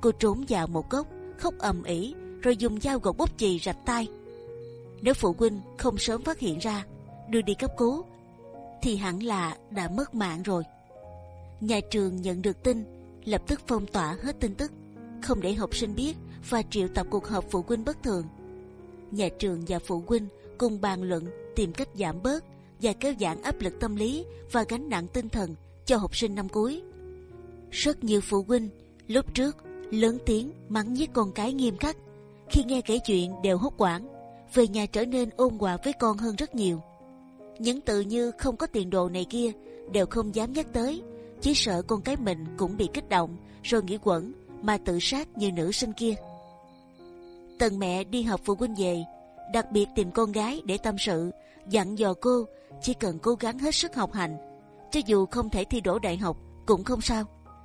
Cô trốn vào một góc, khóc ầm ĩ, rồi dùng dao gọt bút chì rạch tay. Nếu phụ huynh không sớm phát hiện ra, đưa đi cấp cứu, thì hẳn là đã mất mạng rồi. Nhà trường nhận được tin, lập tức phong tỏa hết tin tức, không để học sinh biết và triệu tập cuộc họp phụ huynh bất thường. Nhà trường và phụ huynh cùng bàn luận tìm cách giảm bớt và kéo giảm áp lực tâm lý và gánh nặng tinh thần cho học sinh năm cuối. Rất nhiều phụ huynh lúc trước lớn tiếng mắng nhiếc con cái nghiêm khắc, khi nghe kể chuyện đều hốt quảng, về nhà trở nên ôn hòa với con hơn rất nhiều. Những từ như không có tiền đồ này kia đều không dám nhắc tới, chỉ sợ con cái mình cũng bị kích động rồi nghĩ quẩn mà tự sát như nữ sinh kia. Tần mẹ đi học phụ huynh về, đặc biệt tìm con gái để tâm sự, dặn dò cô chỉ cần cố gắng hết sức học hành, cho dù không thể thi đỗ đại học cũng không sao,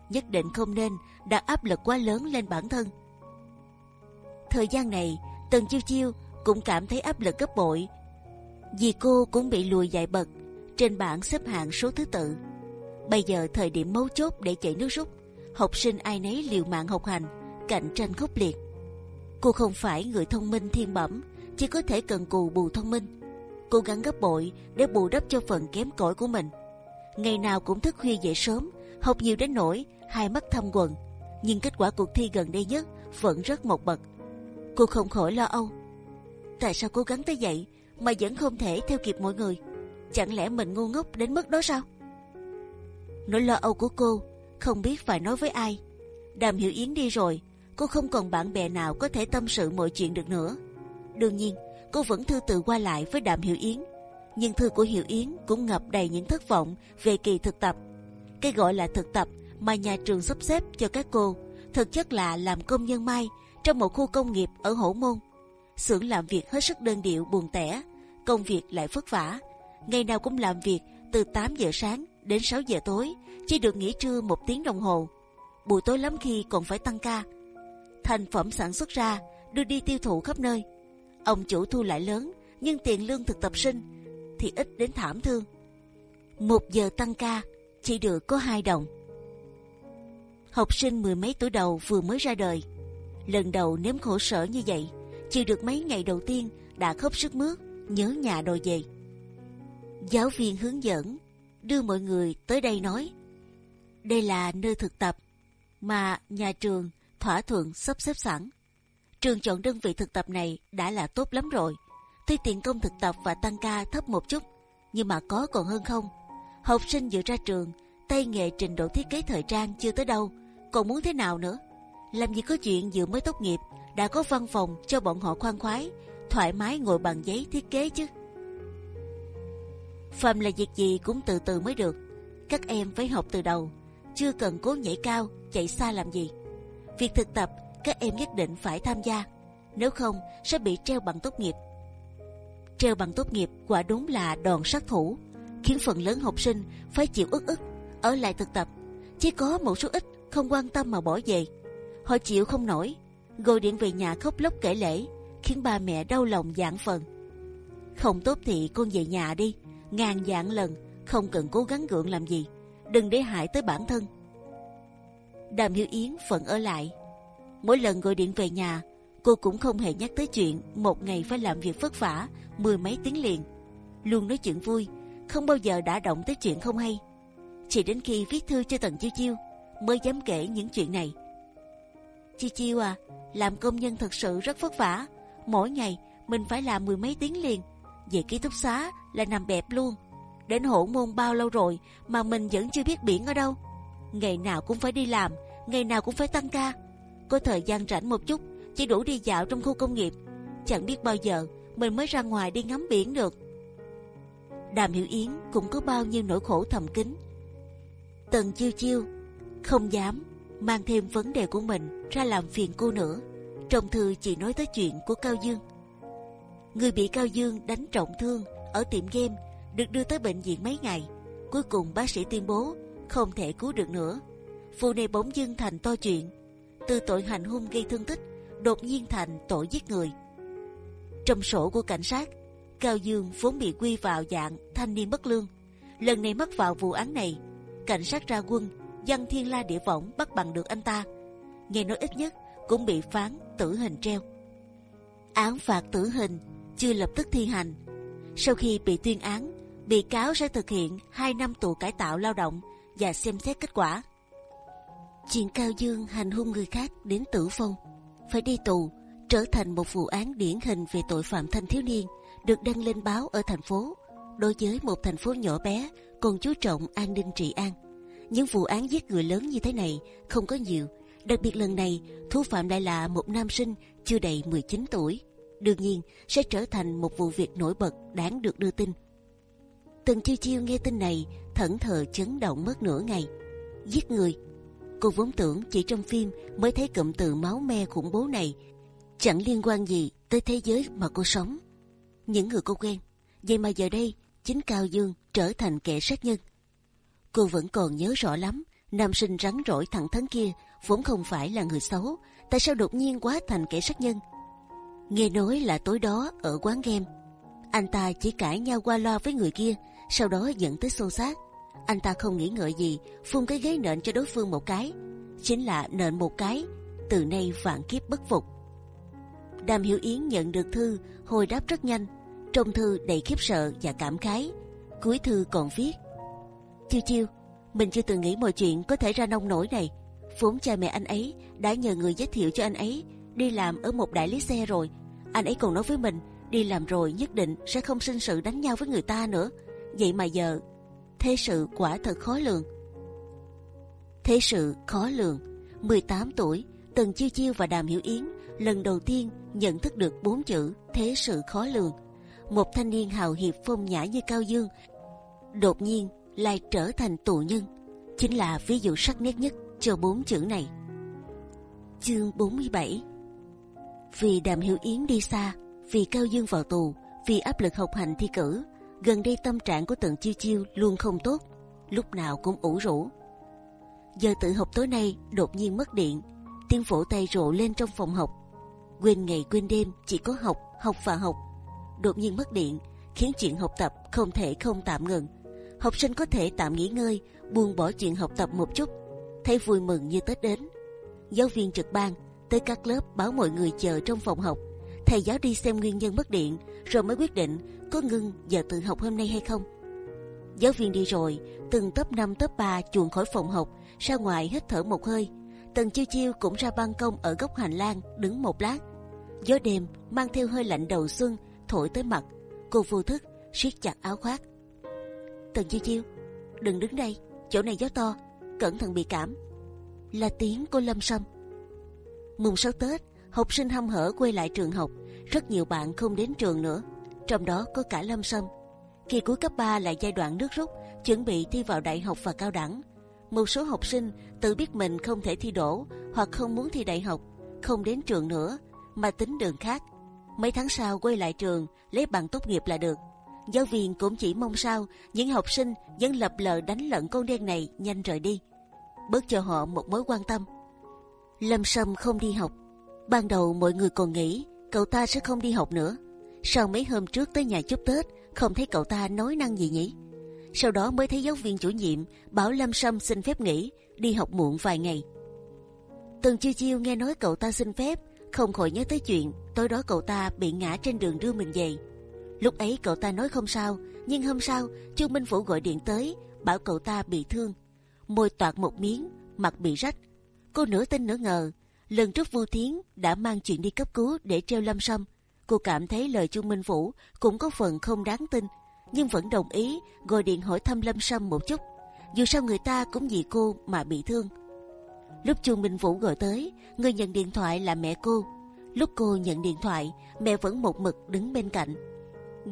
nhất định không nên đặt áp lực quá lớn lên bản thân. Thời gian này, Tần Chiêu Chiêu cũng cảm thấy áp lực gấp bội, vì cô cũng bị lùi dạy bậc trên bảng xếp hạng số thứ tự. Bây giờ thời điểm mấu chốt để chạy nước rút, học sinh ai nấy liều mạng học hành, cạnh tranh khốc liệt. Cô không phải người thông minh thiên bẩm, chỉ có thể cần cù bù thông minh. cố gắng gấp bội để bù đắp cho phần kém cỏi của mình. Ngày nào cũng thức khuya dậy sớm, học nhiều đến nỗi hai mắt thâm quần. Nhưng kết quả cuộc thi gần đây nhất vẫn rất một bậc. Cô không khỏi lo âu. Tại sao cố gắng tới vậy mà vẫn không thể theo kịp mọi người? Chẳng lẽ mình ngu ngốc đến mức đó sao? Nỗi lo âu của cô không biết phải nói với ai. Đàm Hiểu Yến đi rồi, cô không còn bạn bè nào có thể tâm sự mọi chuyện được nữa. đương nhiên, cô vẫn thư từ qua lại với Đàm Hiểu Yến, nhưng thư của Hiểu Yến cũng ngập đầy những thất vọng về kỳ thực tập. Cái gọi là thực tập mà nhà trường sắp xếp cho các cô thực chất là làm công nhân may trong một khu công nghiệp ở Hổ Môn. xưởng làm việc hết sức đơn điệu buồn tẻ, công việc lại vất vả, ngày nào cũng làm việc từ 8 giờ sáng đến 6 giờ tối, chỉ được nghỉ trưa một tiếng đồng hồ. Buổi tối lắm khi còn phải tăng ca. Thành phẩm sản xuất ra đưa đi tiêu thụ khắp nơi. Ông chủ thu lại lớn, nhưng tiền lương thực tập sinh thì ít đến thảm thương. Một giờ tăng ca chỉ được có hai đồng. Học sinh mười mấy tuổi đầu vừa mới ra đời, lần đầu nếm khổ sở như vậy, chỉ được mấy ngày đầu tiên đã khóc sức mướt, nhớ nhà đòi về. Giáo viên hướng dẫn đưa mọi người tới đây nói đây là nơi thực tập mà nhà trường thỏa thuận sắp xếp sẵn. Trường chọn đơn vị thực tập này đã là tốt lắm rồi. Tuy tiền công thực tập và tăng ca thấp một chút, nhưng mà có còn hơn không. Học sinh vừa ra trường, tay nghề trình độ thiết kế thời trang chưa tới đâu, còn muốn thế nào nữa? Làm gì có chuyện vừa mới tốt nghiệp đã có văn phòng cho bọn họ khoan khoái, thoải mái ngồi bàn giấy thiết kế chứ. Phàm là việc gì cũng từ từ mới được. Các em phải học từ đầu, chưa cần cố nhảy cao, chạy xa làm gì. Việc thực tập các em nhất định phải tham gia, nếu không sẽ bị treo bằng tốt nghiệp. Treo bằng tốt nghiệp quả đúng là đòn sát thủ, khiến phần lớn học sinh phải chịu ức ức ở lại thực tập. Chỉ có một số ít không quan tâm mà bỏ về. Họ chịu không nổi, gọi điện về nhà khóc lóc kể lể khiến ba mẹ đau lòng dạng phần. Không tốt thì con về nhà đi, ngàn dạng lần không cần cố gắng gượng làm gì đừng để hại tới bản thân đàm hiếu yến phận ở lại. Mỗi lần gọi điện về nhà, cô cũng không hề nhắc tới chuyện một ngày phải làm việc vất vả, mười mấy tiếng liền. Luôn nói chuyện vui, không bao giờ đã động tới chuyện không hay. Chỉ đến khi viết thư cho tần chiêu chiêu, mới dám kể những chuyện này. Chiêu chiêu à làm công nhân thật sự rất vất vả. Mỗi ngày, mình phải làm mười mấy tiếng liền. Về ký túc xá là nằm bẹp luôn. Đến hổ môn bao lâu rồi mà mình vẫn chưa biết biển ở đâu. Ngày nào cũng phải đi làm, ngày nào cũng phải tăng ca. Có thời gian rảnh một chút, chỉ đủ đi dạo trong khu công nghiệp. Chẳng biết bao giờ mình mới ra ngoài đi ngắm biển được. Đàm Hiểu Yến cũng có bao nhiêu nỗi khổ thầm kín. Tần chiêu chiêu không dám mang thêm vấn đề của mình ra làm phiền cô nữa. Trong thư chỉ nói tới chuyện của Cao Dương người bị Cao Dương đánh trọng thương ở tiệm game được đưa tới bệnh viện mấy ngày. Cuối cùng bác sĩ tuyên bố không thể cứu được nữa. Vụ này bỗng dưng thành to chuyện. Từ tội hành hung gây thương tích, đột nhiên thành tội giết người. Trong sổ của cảnh sát, Cao Dương vốn bị quy vào dạng thanh niên bất lương. Lần này mắc vào vụ án này, cảnh sát ra quân, dân thiên la địa võng bắt bằng được anh ta. Nghe nói ít nhất cũng bị phán tử hình treo. Án phạt tử hình chưa lập tức thi hành. Sau khi bị tuyên án, bị cáo sẽ thực hiện 2 năm tù cải tạo lao động và xem xét kết quả. Chuyện Cao Dương hành hung người khác đến tử vong, phải đi tù, trở thành một vụ án điển hình về tội phạm thanh thiếu niên được đăng lên báo ở thành phố. Đối với một thành phố nhỏ bé còn chú trọng an ninh trị an, những vụ án giết người lớn như thế này không có nhiều. Đặc biệt lần này, thủ phạm lại là một nam sinh chưa đầy 19 tuổi đương nhiên sẽ trở thành một vụ việc nổi bật đáng được đưa tin. Tần chiêu chiêu nghe tin này thẫn thờ chấn động mất nửa ngày. Giết người, cô vốn tưởng chỉ trong phim mới thấy cụm từ máu me khủng bố này, chẳng liên quan gì tới thế giới mà cô sống. Những người cô quen, vậy mà giờ đây chính Cao Dương trở thành kẻ sát nhân. Cô vẫn còn nhớ rõ lắm, nam sinh rắn rỏi thẳng thắn kia vốn không phải là người xấu, tại sao đột nhiên quá thành kẻ sát nhân? Nghe nói là tối đó ở quán game, anh ta chỉ cãi nhau qua loa với người kia, sau đó dẫn tới xô xát. Anh ta không nghĩ ngợi gì, phun cái ghế nện cho đối phương một cái, chính là nện một cái. Từ nay vạn kiếp bất phục. Đàm Hiểu Yến nhận được thư, hồi đáp rất nhanh. Trong thư đầy khiếp sợ và cảm khái. Cuối thư còn viết: Chiêu chiêu, mình chưa từng nghĩ mọi chuyện có thể ra nông nổi này. Vốn cha mẹ anh ấy đã nhờ người giới thiệu cho anh ấy đi làm ở một đại lý xe rồi. Anh ấy còn nói với mình đi làm rồi nhất định sẽ không sinh sự đánh nhau với người ta nữa. Vậy mà giờ thế sự quả thật khó lường. Thế sự khó lường. 18 tuổi, Tần Chiêu Chiêu và Đàm Hiểu Yến lần đầu tiên nhận thức được bốn chữ thế sự khó lường. Một thanh niên hào hiệp phong nhã như Cao Dương, đột nhiên lại trở thành tù nhân, chính là ví dụ sắc nét nhất cho bốn chữ này. Chương 47 Vì Đàm Hiểu Yến đi xa, vì Cao Dương vào tù, vì áp lực học hành thi cử, gần đây tâm trạng của Tần Chiêu Chiêu luôn không tốt, lúc nào cũng ủ rũ. Giờ tự học tối nay đột nhiên mất điện, tiếng vỗ tay rộ lên trong phòng học. Quên ngày quên đêm chỉ có học, học và học. Đột nhiên mất điện khiến chuyện học tập không thể không tạm ngừng. Học sinh có thể tạm nghỉ ngơi, buông bỏ chuyện học tập một chút, thấy vui mừng như Tết đến. Giáo viên trực ban tới các lớp báo mọi người chờ trong phòng học. Thầy giáo đi xem nguyên nhân mất điện, rồi mới quyết định có ngưng giờ tự học hôm nay hay không. Giáo viên đi rồi, từng tấp 5 tấp 3 chuồn khỏi phòng học, ra ngoài hít thở một hơi. Tần chiêu chiêu cũng ra ban công ở góc hành lang đứng một lát. Gió đêm mang theo hơi lạnh đầu xuân thổi tới mặt, cô vô thức siết chặt áo khoác. Tần chiêu chiêu, đừng đứng đây, chỗ này gió to, cẩn thận bị cảm. Là tiếng cô Lâm Sâm. Mùng 6 Tết, học sinh hăm hở quay lại trường học, rất nhiều bạn không đến trường nữa, trong đó có cả Lâm Sâm. Kỳ cuối cấp 3 là giai đoạn nước rút, chuẩn bị thi vào đại học và cao đẳng. Một số học sinh tự biết mình không thể thi đỗ hoặc không muốn thi đại học, không đến trường nữa, mà tính đường khác. Mấy tháng sau quay lại trường lấy bằng tốt nghiệp là được. Giáo viên cũng chỉ mong sao những học sinh vẫn lập lờ đánh lận con đen này nhanh rời đi, bớt cho họ một mối quan tâm. Lâm Sâm không đi học. Ban đầu mọi người còn nghĩ cậu ta sẽ không đi học nữa. Sau mấy hôm trước tới nhà chúc Tết, không thấy cậu ta nói năng gì nhỉ? Sau đó mới thấy giáo viên chủ nhiệm bảo Lâm Sâm xin phép nghỉ, đi học muộn vài ngày. Tần chiêu chiêu nghe nói cậu ta xin phép, không khỏi nhớ tới chuyện tối đó cậu ta bị ngã trên đường đưa mình về. Lúc ấy cậu ta nói không sao, nhưng hôm sau Chu Minh vũ gọi điện tới bảo cậu ta bị thương, môi toạc một miếng, mặt bị rách. Cô nửa tin nửa ngờ. Lần trước Vu Thiến đã mang chuyện đi cấp cứu để treo Lâm Sâm. Cô cảm thấy lời Chu Minh Vũ cũng có phần không đáng tin, nhưng vẫn đồng ý gọi điện hỏi thăm Lâm Sâm một chút. Dù sao người ta cũng vì cô mà bị thương. Lúc Chu Minh Vũ gọi tới, người nhận điện thoại là mẹ cô. Lúc cô nhận điện thoại, mẹ vẫn một mực đứng bên cạnh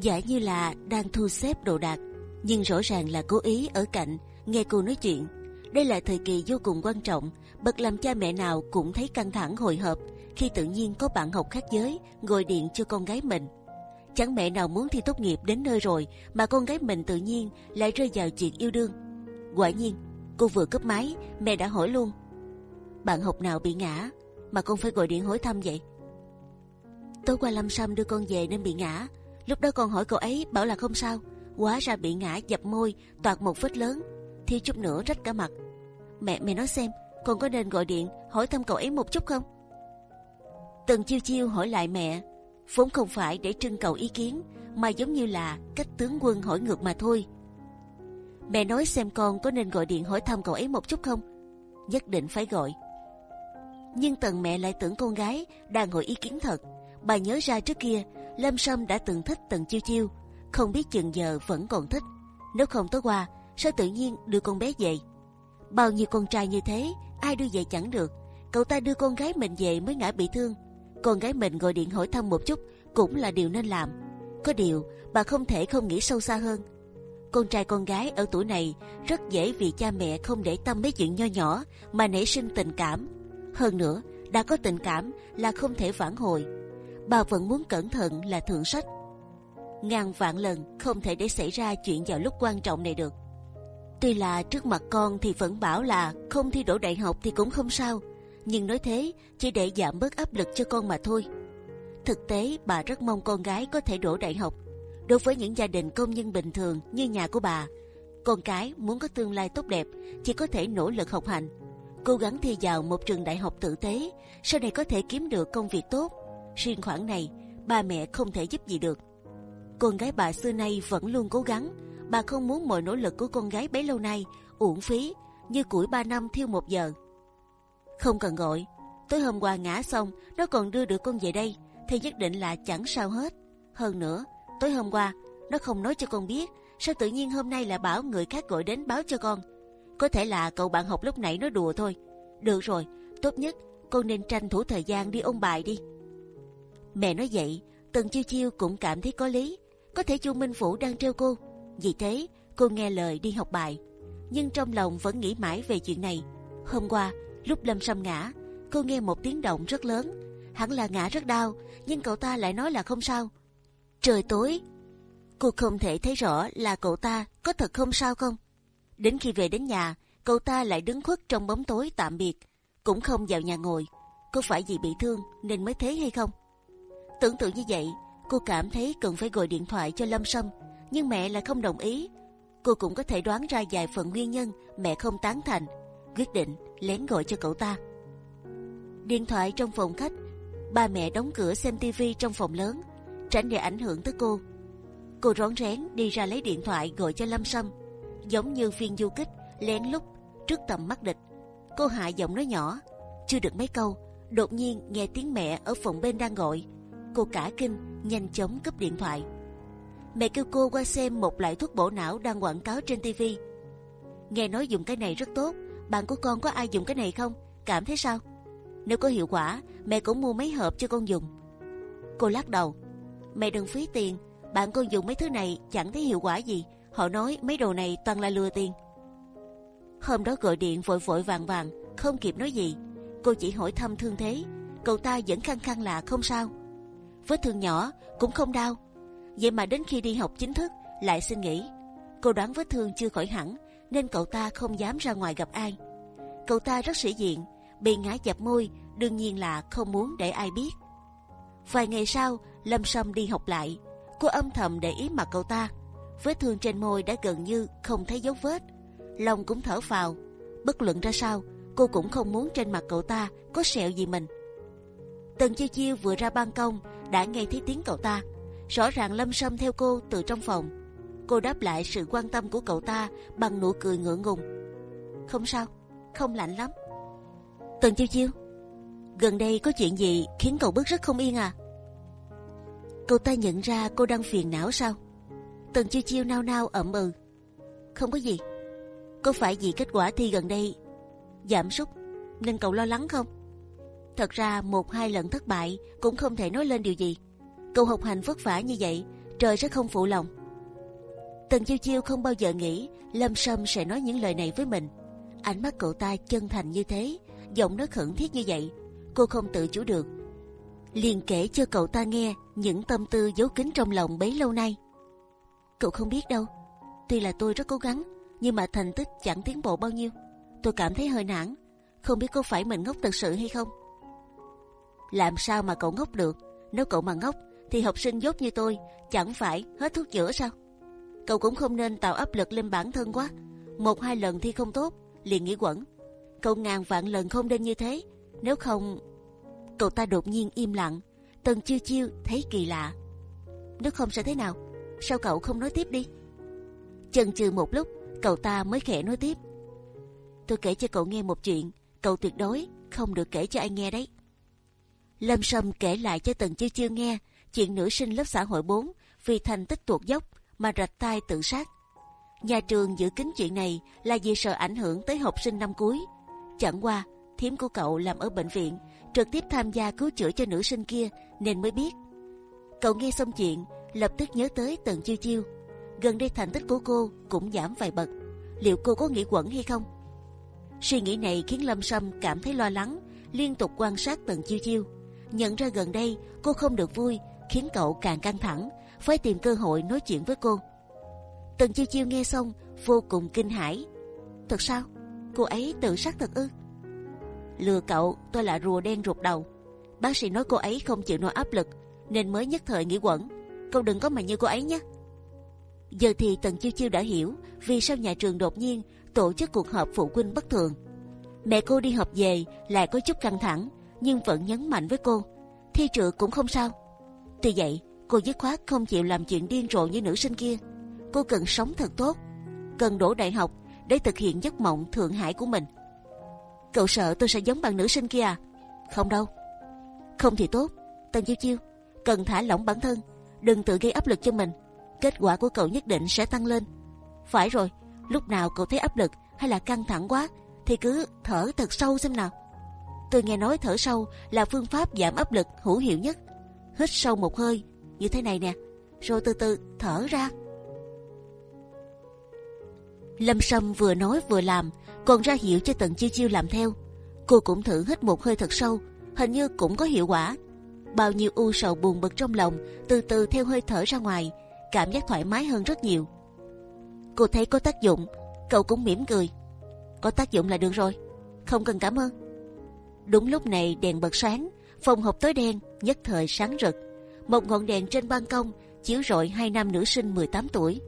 giả như là đang thu xếp đồ đạc, nhưng rõ ràng là cố ý ở cạnh nghe cô nói chuyện. Đây là thời kỳ vô cùng quan trọng, bậc làm cha mẹ nào cũng thấy căng thẳng hồi hộp khi tự nhiên có bạn học khác giới gọi điện cho con gái mình. Chẳng mẹ nào muốn thi tốt nghiệp đến nơi rồi mà con gái mình tự nhiên lại rơi vào chuyện yêu đương. Quả nhiên, cô vừa cấp máy, mẹ đã hỏi luôn. Bạn học nào bị ngã mà con phải gọi điện hỏi thăm vậy? Tối qua Lâm Sâm đưa con về nên bị ngã. Lúc đó con hỏi cậu ấy bảo là không sao, quá ra bị ngã dập môi, toạc một vết lớn, thiếu chút nữa rách cả mặt. Mẹ mẹ nói xem, con có nên gọi điện hỏi thăm cậu ấy một chút không? Tần chiêu chiêu hỏi lại mẹ, vốn không phải để trưng cầu ý kiến, mà giống như là cách tướng quân hỏi ngược mà thôi. Mẹ nói xem con có nên gọi điện hỏi thăm cậu ấy một chút không? Nhất định phải gọi. Nhưng tần mẹ lại tưởng con gái đang hỏi ý kiến thật. Bà nhớ ra trước kia Lâm Sâm đã từng thích Tần Chiêu Chiêu, không biết chừng giờ vẫn còn thích. Nếu không tối qua, sao tự nhiên đưa con bé về? Bao nhiêu con trai như thế, ai đưa về chẳng được. Cậu ta đưa con gái mình về mới ngã bị thương. Con gái mình gọi điện hỏi thăm một chút cũng là điều nên làm. Có điều, bà không thể không nghĩ sâu xa hơn. Con trai con gái ở tuổi này rất dễ vì cha mẹ không để tâm mấy chuyện nho nhỏ mà nảy sinh tình cảm. Hơn nữa, đã có tình cảm là không thể phản hồi bà vẫn muốn cẩn thận là thượng sách. Ngàn vạn lần không thể để xảy ra chuyện vào lúc quan trọng này được. Tuy là trước mặt con thì vẫn bảo là không thi đỗ đại học thì cũng không sao, nhưng nói thế chỉ để giảm bớt áp lực cho con mà thôi. Thực tế bà rất mong con gái có thể đỗ đại học. Đối với những gia đình công nhân bình thường như nhà của bà, con cái muốn có tương lai tốt đẹp chỉ có thể nỗ lực học hành, cố gắng thi vào một trường đại học tử tế, sau này có thể kiếm được công việc tốt riêng khoản này ba mẹ không thể giúp gì được. Con gái bà xưa nay vẫn luôn cố gắng. Bà không muốn mọi nỗ lực của con gái bấy lâu nay uổng phí như củi ba năm thiêu một giờ. Không cần gọi. Tối hôm qua ngã xong, nó còn đưa được con về đây, thì nhất định là chẳng sao hết. Hơn nữa, tối hôm qua nó không nói cho con biết, sao tự nhiên hôm nay là bảo người khác gọi đến báo cho con. Có thể là cậu bạn học lúc nãy nói đùa thôi. Được rồi, tốt nhất con nên tranh thủ thời gian đi ôn bài đi. Mẹ nói vậy, Tần Chiêu Chiêu cũng cảm thấy có lý. Có thể Chu Minh Phủ đang treo cô, vì thế cô nghe lời đi học bài. Nhưng trong lòng vẫn nghĩ mãi về chuyện này. Hôm qua, lúc Lâm Sâm ngã, cô nghe một tiếng động rất lớn. Hẳn là ngã rất đau, nhưng cậu ta lại nói là không sao. Trời tối, cô không thể thấy rõ là cậu ta có thật không sao không. Đến khi về đến nhà, cậu ta lại đứng khuất trong bóng tối tạm biệt, cũng không vào nhà ngồi. Có phải vì bị thương nên mới thế hay không? Tưởng tượng như vậy, cô cảm thấy cần phải gọi điện thoại cho Lâm Sâm, nhưng mẹ lại không đồng ý. Cô cũng có thể đoán ra vài phần nguyên nhân mẹ không tán thành, quyết định lén gọi cho cậu ta. Điện thoại trong phòng khách, ba mẹ đóng cửa xem tivi trong phòng lớn, tránh để ảnh hưởng tới cô. Cô rón rén đi ra lấy điện thoại gọi cho Lâm Sâm, giống như phiên du kích lén lút trước tầm mắt địch. Cô hạ giọng nói nhỏ, chưa được mấy câu, đột nhiên nghe tiếng mẹ ở phòng bên đang gọi. Cô cả kinh, nhanh chóng cúp điện thoại. Mẹ kêu cô qua xem một loại thuốc bổ não đang quảng cáo trên tivi. Nghe nói dùng cái này rất tốt, bạn của con có ai dùng cái này không? Cảm thấy sao? Nếu có hiệu quả, mẹ cũng mua mấy hộp cho con dùng. Cô lắc đầu. Mẹ đừng phí tiền, bạn con dùng mấy thứ này chẳng thấy hiệu quả gì. Họ nói mấy đồ này toàn là lừa tiền. Hôm đó gọi điện vội vội vàng vàng, không kịp nói gì. Cô chỉ hỏi thăm thương thế, cậu ta vẫn khăng khăng là không sao. Vết thương nhỏ cũng không đau. Vậy mà đến khi đi học chính thức lại xin nghỉ. Cô đoán vết thương chưa khỏi hẳn nên cậu ta không dám ra ngoài gặp ai. Cậu ta rất sĩ diện, bị ngã dập môi, đương nhiên là không muốn để ai biết. Vài ngày sau, Lâm Sâm đi học lại, cô âm thầm để ý mặt cậu ta. Vết thương trên môi đã gần như không thấy dấu vết, lòng cũng thở phào. Bất luận ra sao, cô cũng không muốn trên mặt cậu ta có sẹo gì mình. Tần chiêu chiêu vừa ra ban công đã nghe thấy tiếng cậu ta. Rõ ràng Lâm Sâm theo cô từ trong phòng. Cô đáp lại sự quan tâm của cậu ta bằng nụ cười ngượng ngùng. Không sao, không lạnh lắm. Tần chiêu chiêu, gần đây có chuyện gì khiến cậu bức rất không yên à? Cậu ta nhận ra cô đang phiền não sao? Tần chiêu chiêu nao nao ậm ừ. Không có gì. Có phải vì kết quả thi gần đây giảm sút nên cậu lo lắng không? Thật ra một hai lần thất bại cũng không thể nói lên điều gì. Cậu học hành vất vả như vậy, trời sẽ không phụ lòng. Tần chiêu chiêu không bao giờ nghĩ Lâm Sâm sẽ nói những lời này với mình. Ánh mắt cậu ta chân thành như thế, giọng nói khẩn thiết như vậy, cô không tự chủ được. liền kể cho cậu ta nghe những tâm tư giấu kín trong lòng bấy lâu nay. Cậu không biết đâu, tuy là tôi rất cố gắng, nhưng mà thành tích chẳng tiến bộ bao nhiêu. Tôi cảm thấy hơi nản, không biết có phải mình ngốc thật sự hay không. Làm sao mà cậu ngốc được? Nếu cậu mà ngốc, thì học sinh dốt như tôi chẳng phải hết thuốc chữa sao? Cậu cũng không nên tạo áp lực lên bản thân quá. Một hai lần thi không tốt, liền nghĩ quẩn. Cậu ngàn vạn lần không nên như thế. Nếu không, cậu ta đột nhiên im lặng. Tần chiêu chiêu thấy kỳ lạ. Nếu không sẽ thế nào? Sao cậu không nói tiếp đi? Chần chừ một lúc, cậu ta mới khẽ nói tiếp. Tôi kể cho cậu nghe một chuyện, cậu tuyệt đối không được kể cho ai nghe đấy. Lâm Sâm kể lại cho Tần Chiêu Chiêu nghe chuyện nữ sinh lớp xã hội 4 vì thành tích tuột dốc mà rạch tay tự sát. Nhà trường giữ kín chuyện này là vì sợ ảnh hưởng tới học sinh năm cuối. Chẳng qua, thím của cậu làm ở bệnh viện, trực tiếp tham gia cứu chữa cho nữ sinh kia nên mới biết. Cậu nghe xong chuyện, lập tức nhớ tới Tần Chiêu Chiêu. Gần đây thành tích của cô cũng giảm vài bậc. Liệu cô có nghĩ quẩn hay không? Suy nghĩ này khiến Lâm Sâm cảm thấy lo lắng, liên tục quan sát Tần Chiêu Chiêu nhận ra gần đây cô không được vui khiến cậu càng căng thẳng phải tìm cơ hội nói chuyện với cô. Tần chiêu chiêu nghe xong, vô cùng kinh hãi. Thật sao? Cô ấy tự sát thật ư? Lừa cậu, tôi là rùa đen rụt đầu. Bác sĩ nói cô ấy không chịu nổi áp lực, nên mới nhất thời nghĩ quẩn. Cậu đừng có mà như cô ấy nhé. Giờ thì tần chiêu chiêu đã hiểu vì sao nhà trường đột nhiên tổ chức cuộc họp phụ huynh bất thường. Mẹ cô đi họp về lại có chút căng thẳng, nhưng vẫn nhấn mạnh với cô, thi trượt cũng không sao. Tuy vậy Cô dứt khoát không chịu làm chuyện điên rồ như nữ sinh kia. Cô cần sống thật tốt, cần đổ đại học để thực hiện giấc mộng thượng hải của mình. Cậu sợ tôi sẽ giống bằng nữ sinh kia à? Không đâu. Không thì tốt. Tần chiêu chiêu, cần thả lỏng bản thân, đừng tự gây áp lực cho mình. Kết quả của cậu nhất định sẽ tăng lên. Phải rồi, lúc nào cậu thấy áp lực hay là căng thẳng quá, thì cứ thở thật sâu xem nào. Tôi nghe nói thở sâu là phương pháp giảm áp lực hữu hiệu nhất. Hít sâu một hơi như thế này nè, rồi từ từ thở ra. Lâm Sâm vừa nói vừa làm, còn ra hiệu cho Tần Chiêu Chiêu làm theo. Cô cũng thử hít một hơi thật sâu, hình như cũng có hiệu quả. Bao nhiêu u sầu buồn bực trong lòng từ từ theo hơi thở ra ngoài, cảm giác thoải mái hơn rất nhiều. Cô thấy có tác dụng, cậu cũng mỉm cười. Có tác dụng là được rồi, không cần cảm ơn. Đúng lúc này đèn bật sáng, phòng hộp tối đen, nhất thời sáng rực. Một ngọn đèn trên ban công chiếu rọi hai nam nữ sinh 18 tuổi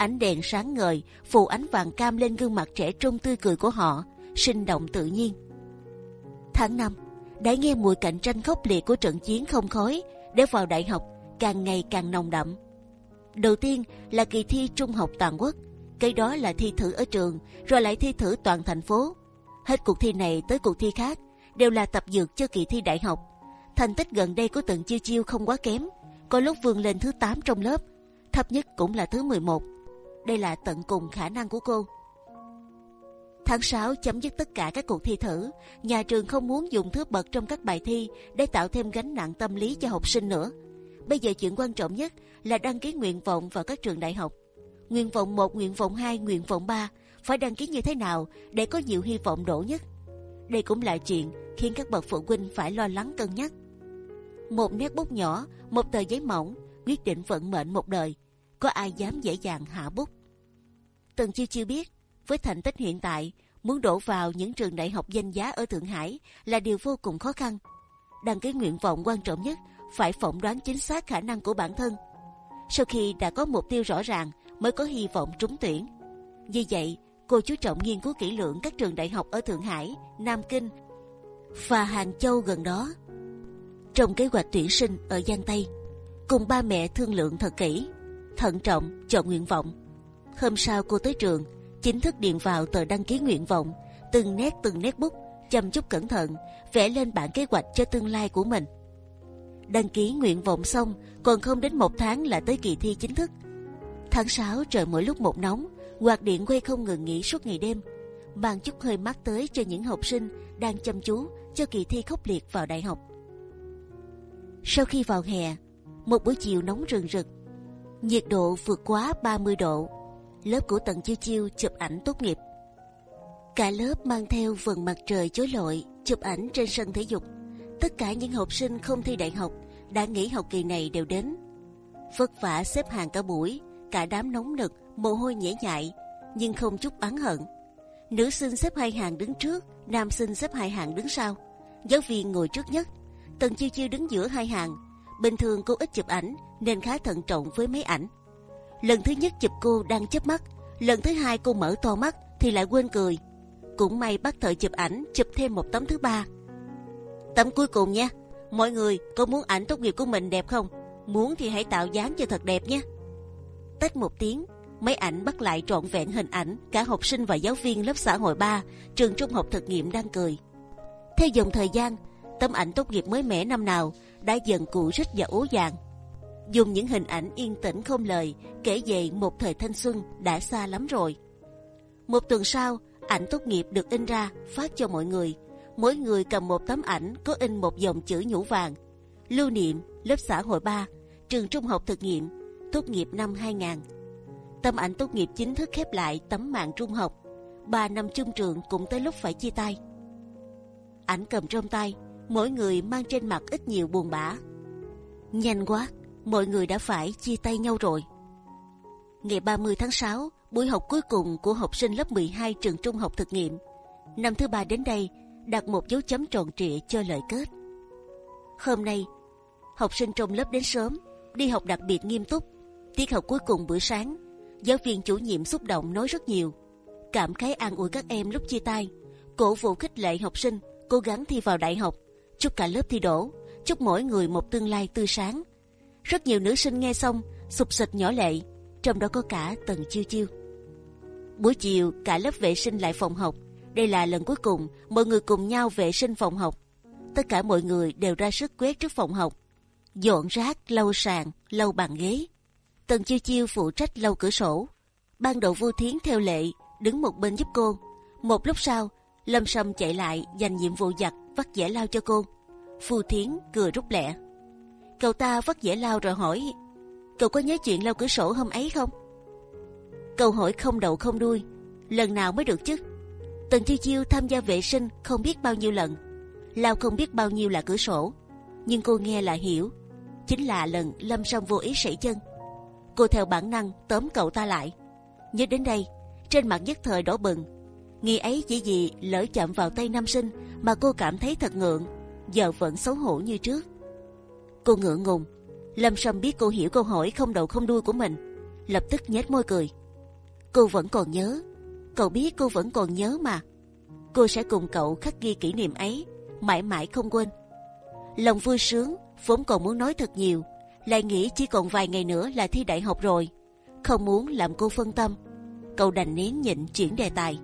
Ánh đèn sáng ngời phủ ánh vàng cam lên gương mặt trẻ trung tươi cười của họ, sinh động tự nhiên. Tháng 5, đã nghe mùi cạnh tranh khốc liệt của trận chiến không khói để vào đại học càng ngày càng nồng đậm. Đầu tiên là kỳ thi trung học toàn quốc, cái đó là thi thử ở trường, rồi lại thi thử toàn thành phố. Hết cuộc thi này tới cuộc thi khác đều là tập dược cho kỳ thi đại học. Thành tích gần đây của Tần Chiêu Chiêu không quá kém, có lúc vươn lên thứ 8 trong lớp, thấp nhất cũng là thứ 11 đây là tận cùng khả năng của cô. Tháng 6 chấm dứt tất cả các cuộc thi thử, nhà trường không muốn dùng thứ bậc trong các bài thi để tạo thêm gánh nặng tâm lý cho học sinh nữa. Bây giờ chuyện quan trọng nhất là đăng ký nguyện vọng vào các trường đại học. Nguyện vọng 1, nguyện vọng 2, nguyện vọng 3 phải đăng ký như thế nào để có nhiều hy vọng đổ nhất. Đây cũng là chuyện khiến các bậc phụ huynh phải lo lắng cân nhắc. Một nét bút nhỏ, một tờ giấy mỏng quyết định vận mệnh một đời có ai dám dễ dàng hạ bút. Tần chiêu chiêu biết, với thành tích hiện tại, muốn đổ vào những trường đại học danh giá ở Thượng Hải là điều vô cùng khó khăn. Đăng ký nguyện vọng quan trọng nhất phải phỏng đoán chính xác khả năng của bản thân. Sau khi đã có mục tiêu rõ ràng mới có hy vọng trúng tuyển. Vì vậy, cô chú trọng nghiên cứu kỹ lưỡng các trường đại học ở Thượng Hải, Nam Kinh và Hàng Châu gần đó. Trong kế hoạch tuyển sinh ở Giang Tây, cùng ba mẹ thương lượng thật kỹ thận trọng chọn nguyện vọng. Hôm sau cô tới trường, chính thức điền vào tờ đăng ký nguyện vọng, từng nét từng nét bút, chăm chút cẩn thận, vẽ lên bản kế hoạch cho tương lai của mình. Đăng ký nguyện vọng xong, còn không đến một tháng là tới kỳ thi chính thức. Tháng 6 trời mỗi lúc một nóng, quạt điện quay không ngừng nghỉ suốt ngày đêm, mang chút hơi mát tới cho những học sinh đang chăm chú cho kỳ thi khốc liệt vào đại học. Sau khi vào hè, một buổi chiều nóng rừng rực, nhiệt độ vượt quá 30 độ. Lớp của Tần Chiêu Chiêu chụp ảnh tốt nghiệp. Cả lớp mang theo vầng mặt trời chối lọi chụp ảnh trên sân thể dục. Tất cả những học sinh không thi đại học đã nghỉ học kỳ này đều đến. Vất vả xếp hàng cả buổi, cả đám nóng nực, mồ hôi nhễ nhại, nhưng không chút oán hận. Nữ sinh xếp hai hàng đứng trước, nam sinh xếp hai hàng đứng sau. Giáo viên ngồi trước nhất, Tần Chiêu Chiêu đứng giữa hai hàng. Bình thường cô ít chụp ảnh, nên khá thận trọng với máy ảnh. Lần thứ nhất chụp cô đang chớp mắt, lần thứ hai cô mở to mắt thì lại quên cười. Cũng may bắt thợ chụp ảnh chụp thêm một tấm thứ ba. Tấm cuối cùng nha, mọi người có muốn ảnh tốt nghiệp của mình đẹp không? Muốn thì hãy tạo dáng cho thật đẹp nhé. Tách một tiếng, máy ảnh bắt lại trọn vẹn hình ảnh cả học sinh và giáo viên lớp xã hội 3 trường trung học thực nghiệm đang cười. Theo dòng thời gian, tấm ảnh tốt nghiệp mới mẻ năm nào đã dần cụ rích và ố vàng dùng những hình ảnh yên tĩnh không lời kể về một thời thanh xuân đã xa lắm rồi. Một tuần sau, ảnh tốt nghiệp được in ra phát cho mọi người. Mỗi người cầm một tấm ảnh có in một dòng chữ nhũ vàng. Lưu niệm lớp xã hội 3, trường trung học thực nghiệm, tốt nghiệp năm 2000. Tấm ảnh tốt nghiệp chính thức khép lại tấm mạng trung học. Ba năm chung trường cũng tới lúc phải chia tay. Ảnh cầm trong tay, mỗi người mang trên mặt ít nhiều buồn bã. Nhanh quá, mọi người đã phải chia tay nhau rồi. Ngày 30 tháng 6, buổi học cuối cùng của học sinh lớp 12 trường trung học thực nghiệm. Năm thứ ba đến đây, đặt một dấu chấm tròn trịa cho lời kết. Hôm nay, học sinh trong lớp đến sớm, đi học đặc biệt nghiêm túc. Tiết học cuối cùng buổi sáng, giáo viên chủ nhiệm xúc động nói rất nhiều, cảm khái an ủi các em lúc chia tay, cổ vũ khích lệ học sinh cố gắng thi vào đại học, chúc cả lớp thi đỗ, chúc mỗi người một tương lai tươi sáng Rất nhiều nữ sinh nghe xong sụp sịch nhỏ lệ, trong đó có cả Tần Chiêu Chiêu. Buổi chiều cả lớp vệ sinh lại phòng học. Đây là lần cuối cùng mọi người cùng nhau vệ sinh phòng học. Tất cả mọi người đều ra sức quét trước phòng học, dọn rác, lau sàn, lau bàn ghế. Tần Chiêu Chiêu phụ trách lau cửa sổ. Ban đầu Vu Thiến theo lệ đứng một bên giúp cô. Một lúc sau, Lâm Sâm chạy lại giành nhiệm vụ giặt vắt dẻ lau cho cô. phù Thiến cười rút lẹ. Cậu ta vắt dẻ lau rồi hỏi: cậu có nhớ chuyện lau cửa sổ hôm ấy không? Câu hỏi không đầu không đuôi, lần nào mới được chứ? Tần Chiêu Chiêu tham gia vệ sinh không biết bao nhiêu lần, lau không biết bao nhiêu là cửa sổ, nhưng cô nghe là hiểu. Chính là lần Lâm Song vô ý sẩy chân, cô theo bản năng tóm cậu ta lại. Nhớ đến đây, trên mặt nhất thời đỏ bừng. Nghi ấy chỉ vì lỡ chạm vào tay nam sinh mà cô cảm thấy thật ngượng, giờ vẫn xấu hổ như trước. Cô ngượng ngùng. Lâm Sâm biết cô hiểu câu hỏi không đầu không đuôi của mình, lập tức nhếch môi cười. Cô vẫn còn nhớ, cậu biết cô vẫn còn nhớ mà. Cô sẽ cùng cậu khắc ghi kỷ niệm ấy, mãi mãi không quên. Lòng vui sướng, vốn còn muốn nói thật nhiều, lại nghĩ chỉ còn vài ngày nữa là thi đại học rồi, không muốn làm cô phân tâm. Cậu đành nén nhịn chuyển đề tài.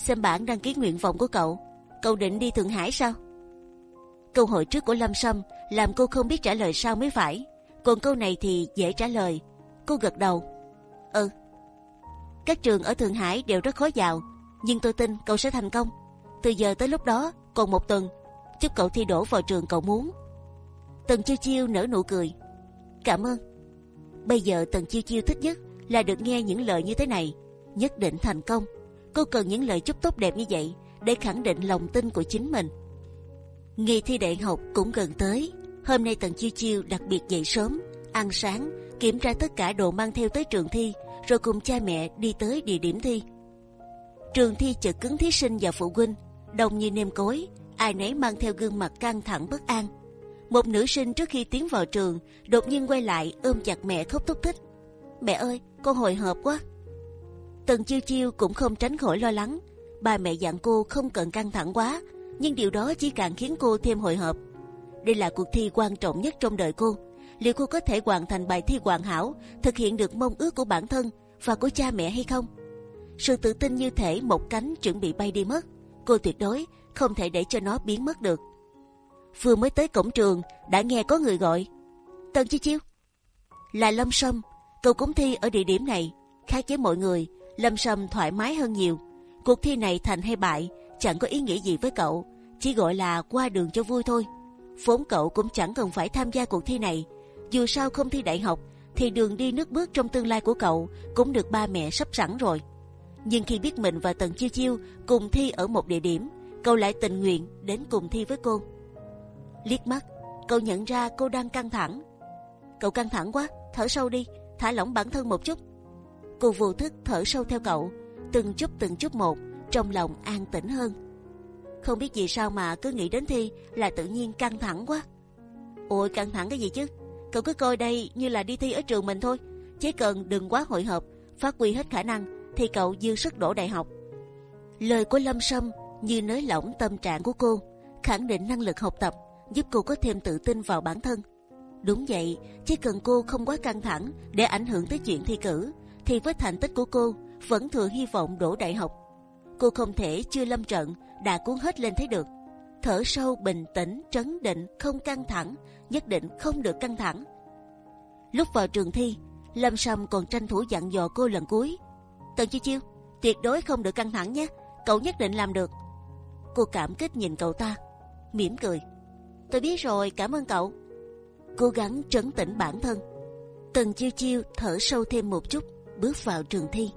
Xem bản đăng ký nguyện vọng của cậu, cậu định đi Thượng Hải sao? Câu hỏi trước của Lâm Sâm làm cô không biết trả lời sao mới phải. Còn câu này thì dễ trả lời. Cô gật đầu. Ừ. Các trường ở Thượng Hải đều rất khó vào, nhưng tôi tin cậu sẽ thành công. Từ giờ tới lúc đó còn một tuần, chúc cậu thi đỗ vào trường cậu muốn. Tần chiêu chiêu nở nụ cười. Cảm ơn. Bây giờ Tần chiêu chiêu thích nhất là được nghe những lời như thế này. Nhất định thành công. Cô cần những lời chúc tốt đẹp như vậy để khẳng định lòng tin của chính mình. Ngày thi đại học cũng gần tới. Hôm nay Tần Chiêu Chiêu đặc biệt dậy sớm, ăn sáng, kiểm tra tất cả đồ mang theo tới trường thi, rồi cùng cha mẹ đi tới địa điểm thi. Trường thi chật cứng thí sinh và phụ huynh, đông như nêm cối, ai nấy mang theo gương mặt căng thẳng bất an. Một nữ sinh trước khi tiến vào trường, đột nhiên quay lại ôm chặt mẹ khóc thúc thích. Mẹ ơi, con hồi hộp quá. Tần Chiêu Chiêu cũng không tránh khỏi lo lắng. Ba mẹ dặn cô không cần căng thẳng quá, nhưng điều đó chỉ càng khiến cô thêm hồi hộp. Đây là cuộc thi quan trọng nhất trong đời cô. Liệu cô có thể hoàn thành bài thi hoàn hảo, thực hiện được mong ước của bản thân và của cha mẹ hay không? Sự tự tin như thể một cánh chuẩn bị bay đi mất, cô tuyệt đối không thể để cho nó biến mất được. Vừa mới tới cổng trường đã nghe có người gọi. Tần chiêu Chiêu là Lâm Sâm. Cậu cũng thi ở địa điểm này, khác với mọi người. Lâm Sâm thoải mái hơn nhiều. Cuộc thi này thành hay bại chẳng có ý nghĩa gì với cậu, chỉ gọi là qua đường cho vui thôi. Vốn cậu cũng chẳng cần phải tham gia cuộc thi này, dù sao không thi đại học thì đường đi nước bước trong tương lai của cậu cũng được ba mẹ sắp sẵn rồi. Nhưng khi biết mình và Tần Chiêu Chiêu cùng thi ở một địa điểm, cậu lại tình nguyện đến cùng thi với cô. Liếc mắt, cậu nhận ra cô đang căng thẳng. Cậu căng thẳng quá, thở sâu đi, thả lỏng bản thân một chút. Cô vô thức thở sâu theo cậu, từng chút từng chút một, trong lòng an tĩnh hơn. Không biết vì sao mà cứ nghĩ đến thi là tự nhiên căng thẳng quá. Ôi căng thẳng cái gì chứ? Cậu cứ coi đây như là đi thi ở trường mình thôi. Chỉ cần đừng quá hội họp, phát huy hết khả năng thì cậu dư sức đổ đại học. Lời của Lâm Sâm như nới lỏng tâm trạng của cô, khẳng định năng lực học tập, giúp cô có thêm tự tin vào bản thân. Đúng vậy, chỉ cần cô không quá căng thẳng để ảnh hưởng tới chuyện thi cử, thì với thành tích của cô vẫn thừa hy vọng đổ đại học cô không thể chưa lâm trận đã cuốn hết lên thấy được. Thở sâu bình tĩnh, trấn định, không căng thẳng, nhất định không được căng thẳng. Lúc vào trường thi, Lâm Sâm còn tranh thủ dặn dò cô lần cuối. Tần Chi Chiêu, tuyệt đối không được căng thẳng nhé, cậu nhất định làm được. Cô cảm kích nhìn cậu ta, mỉm cười. Tôi biết rồi, cảm ơn cậu. Cố gắng trấn tĩnh bản thân. Tần Chiêu Chiêu thở sâu thêm một chút, bước vào trường thi.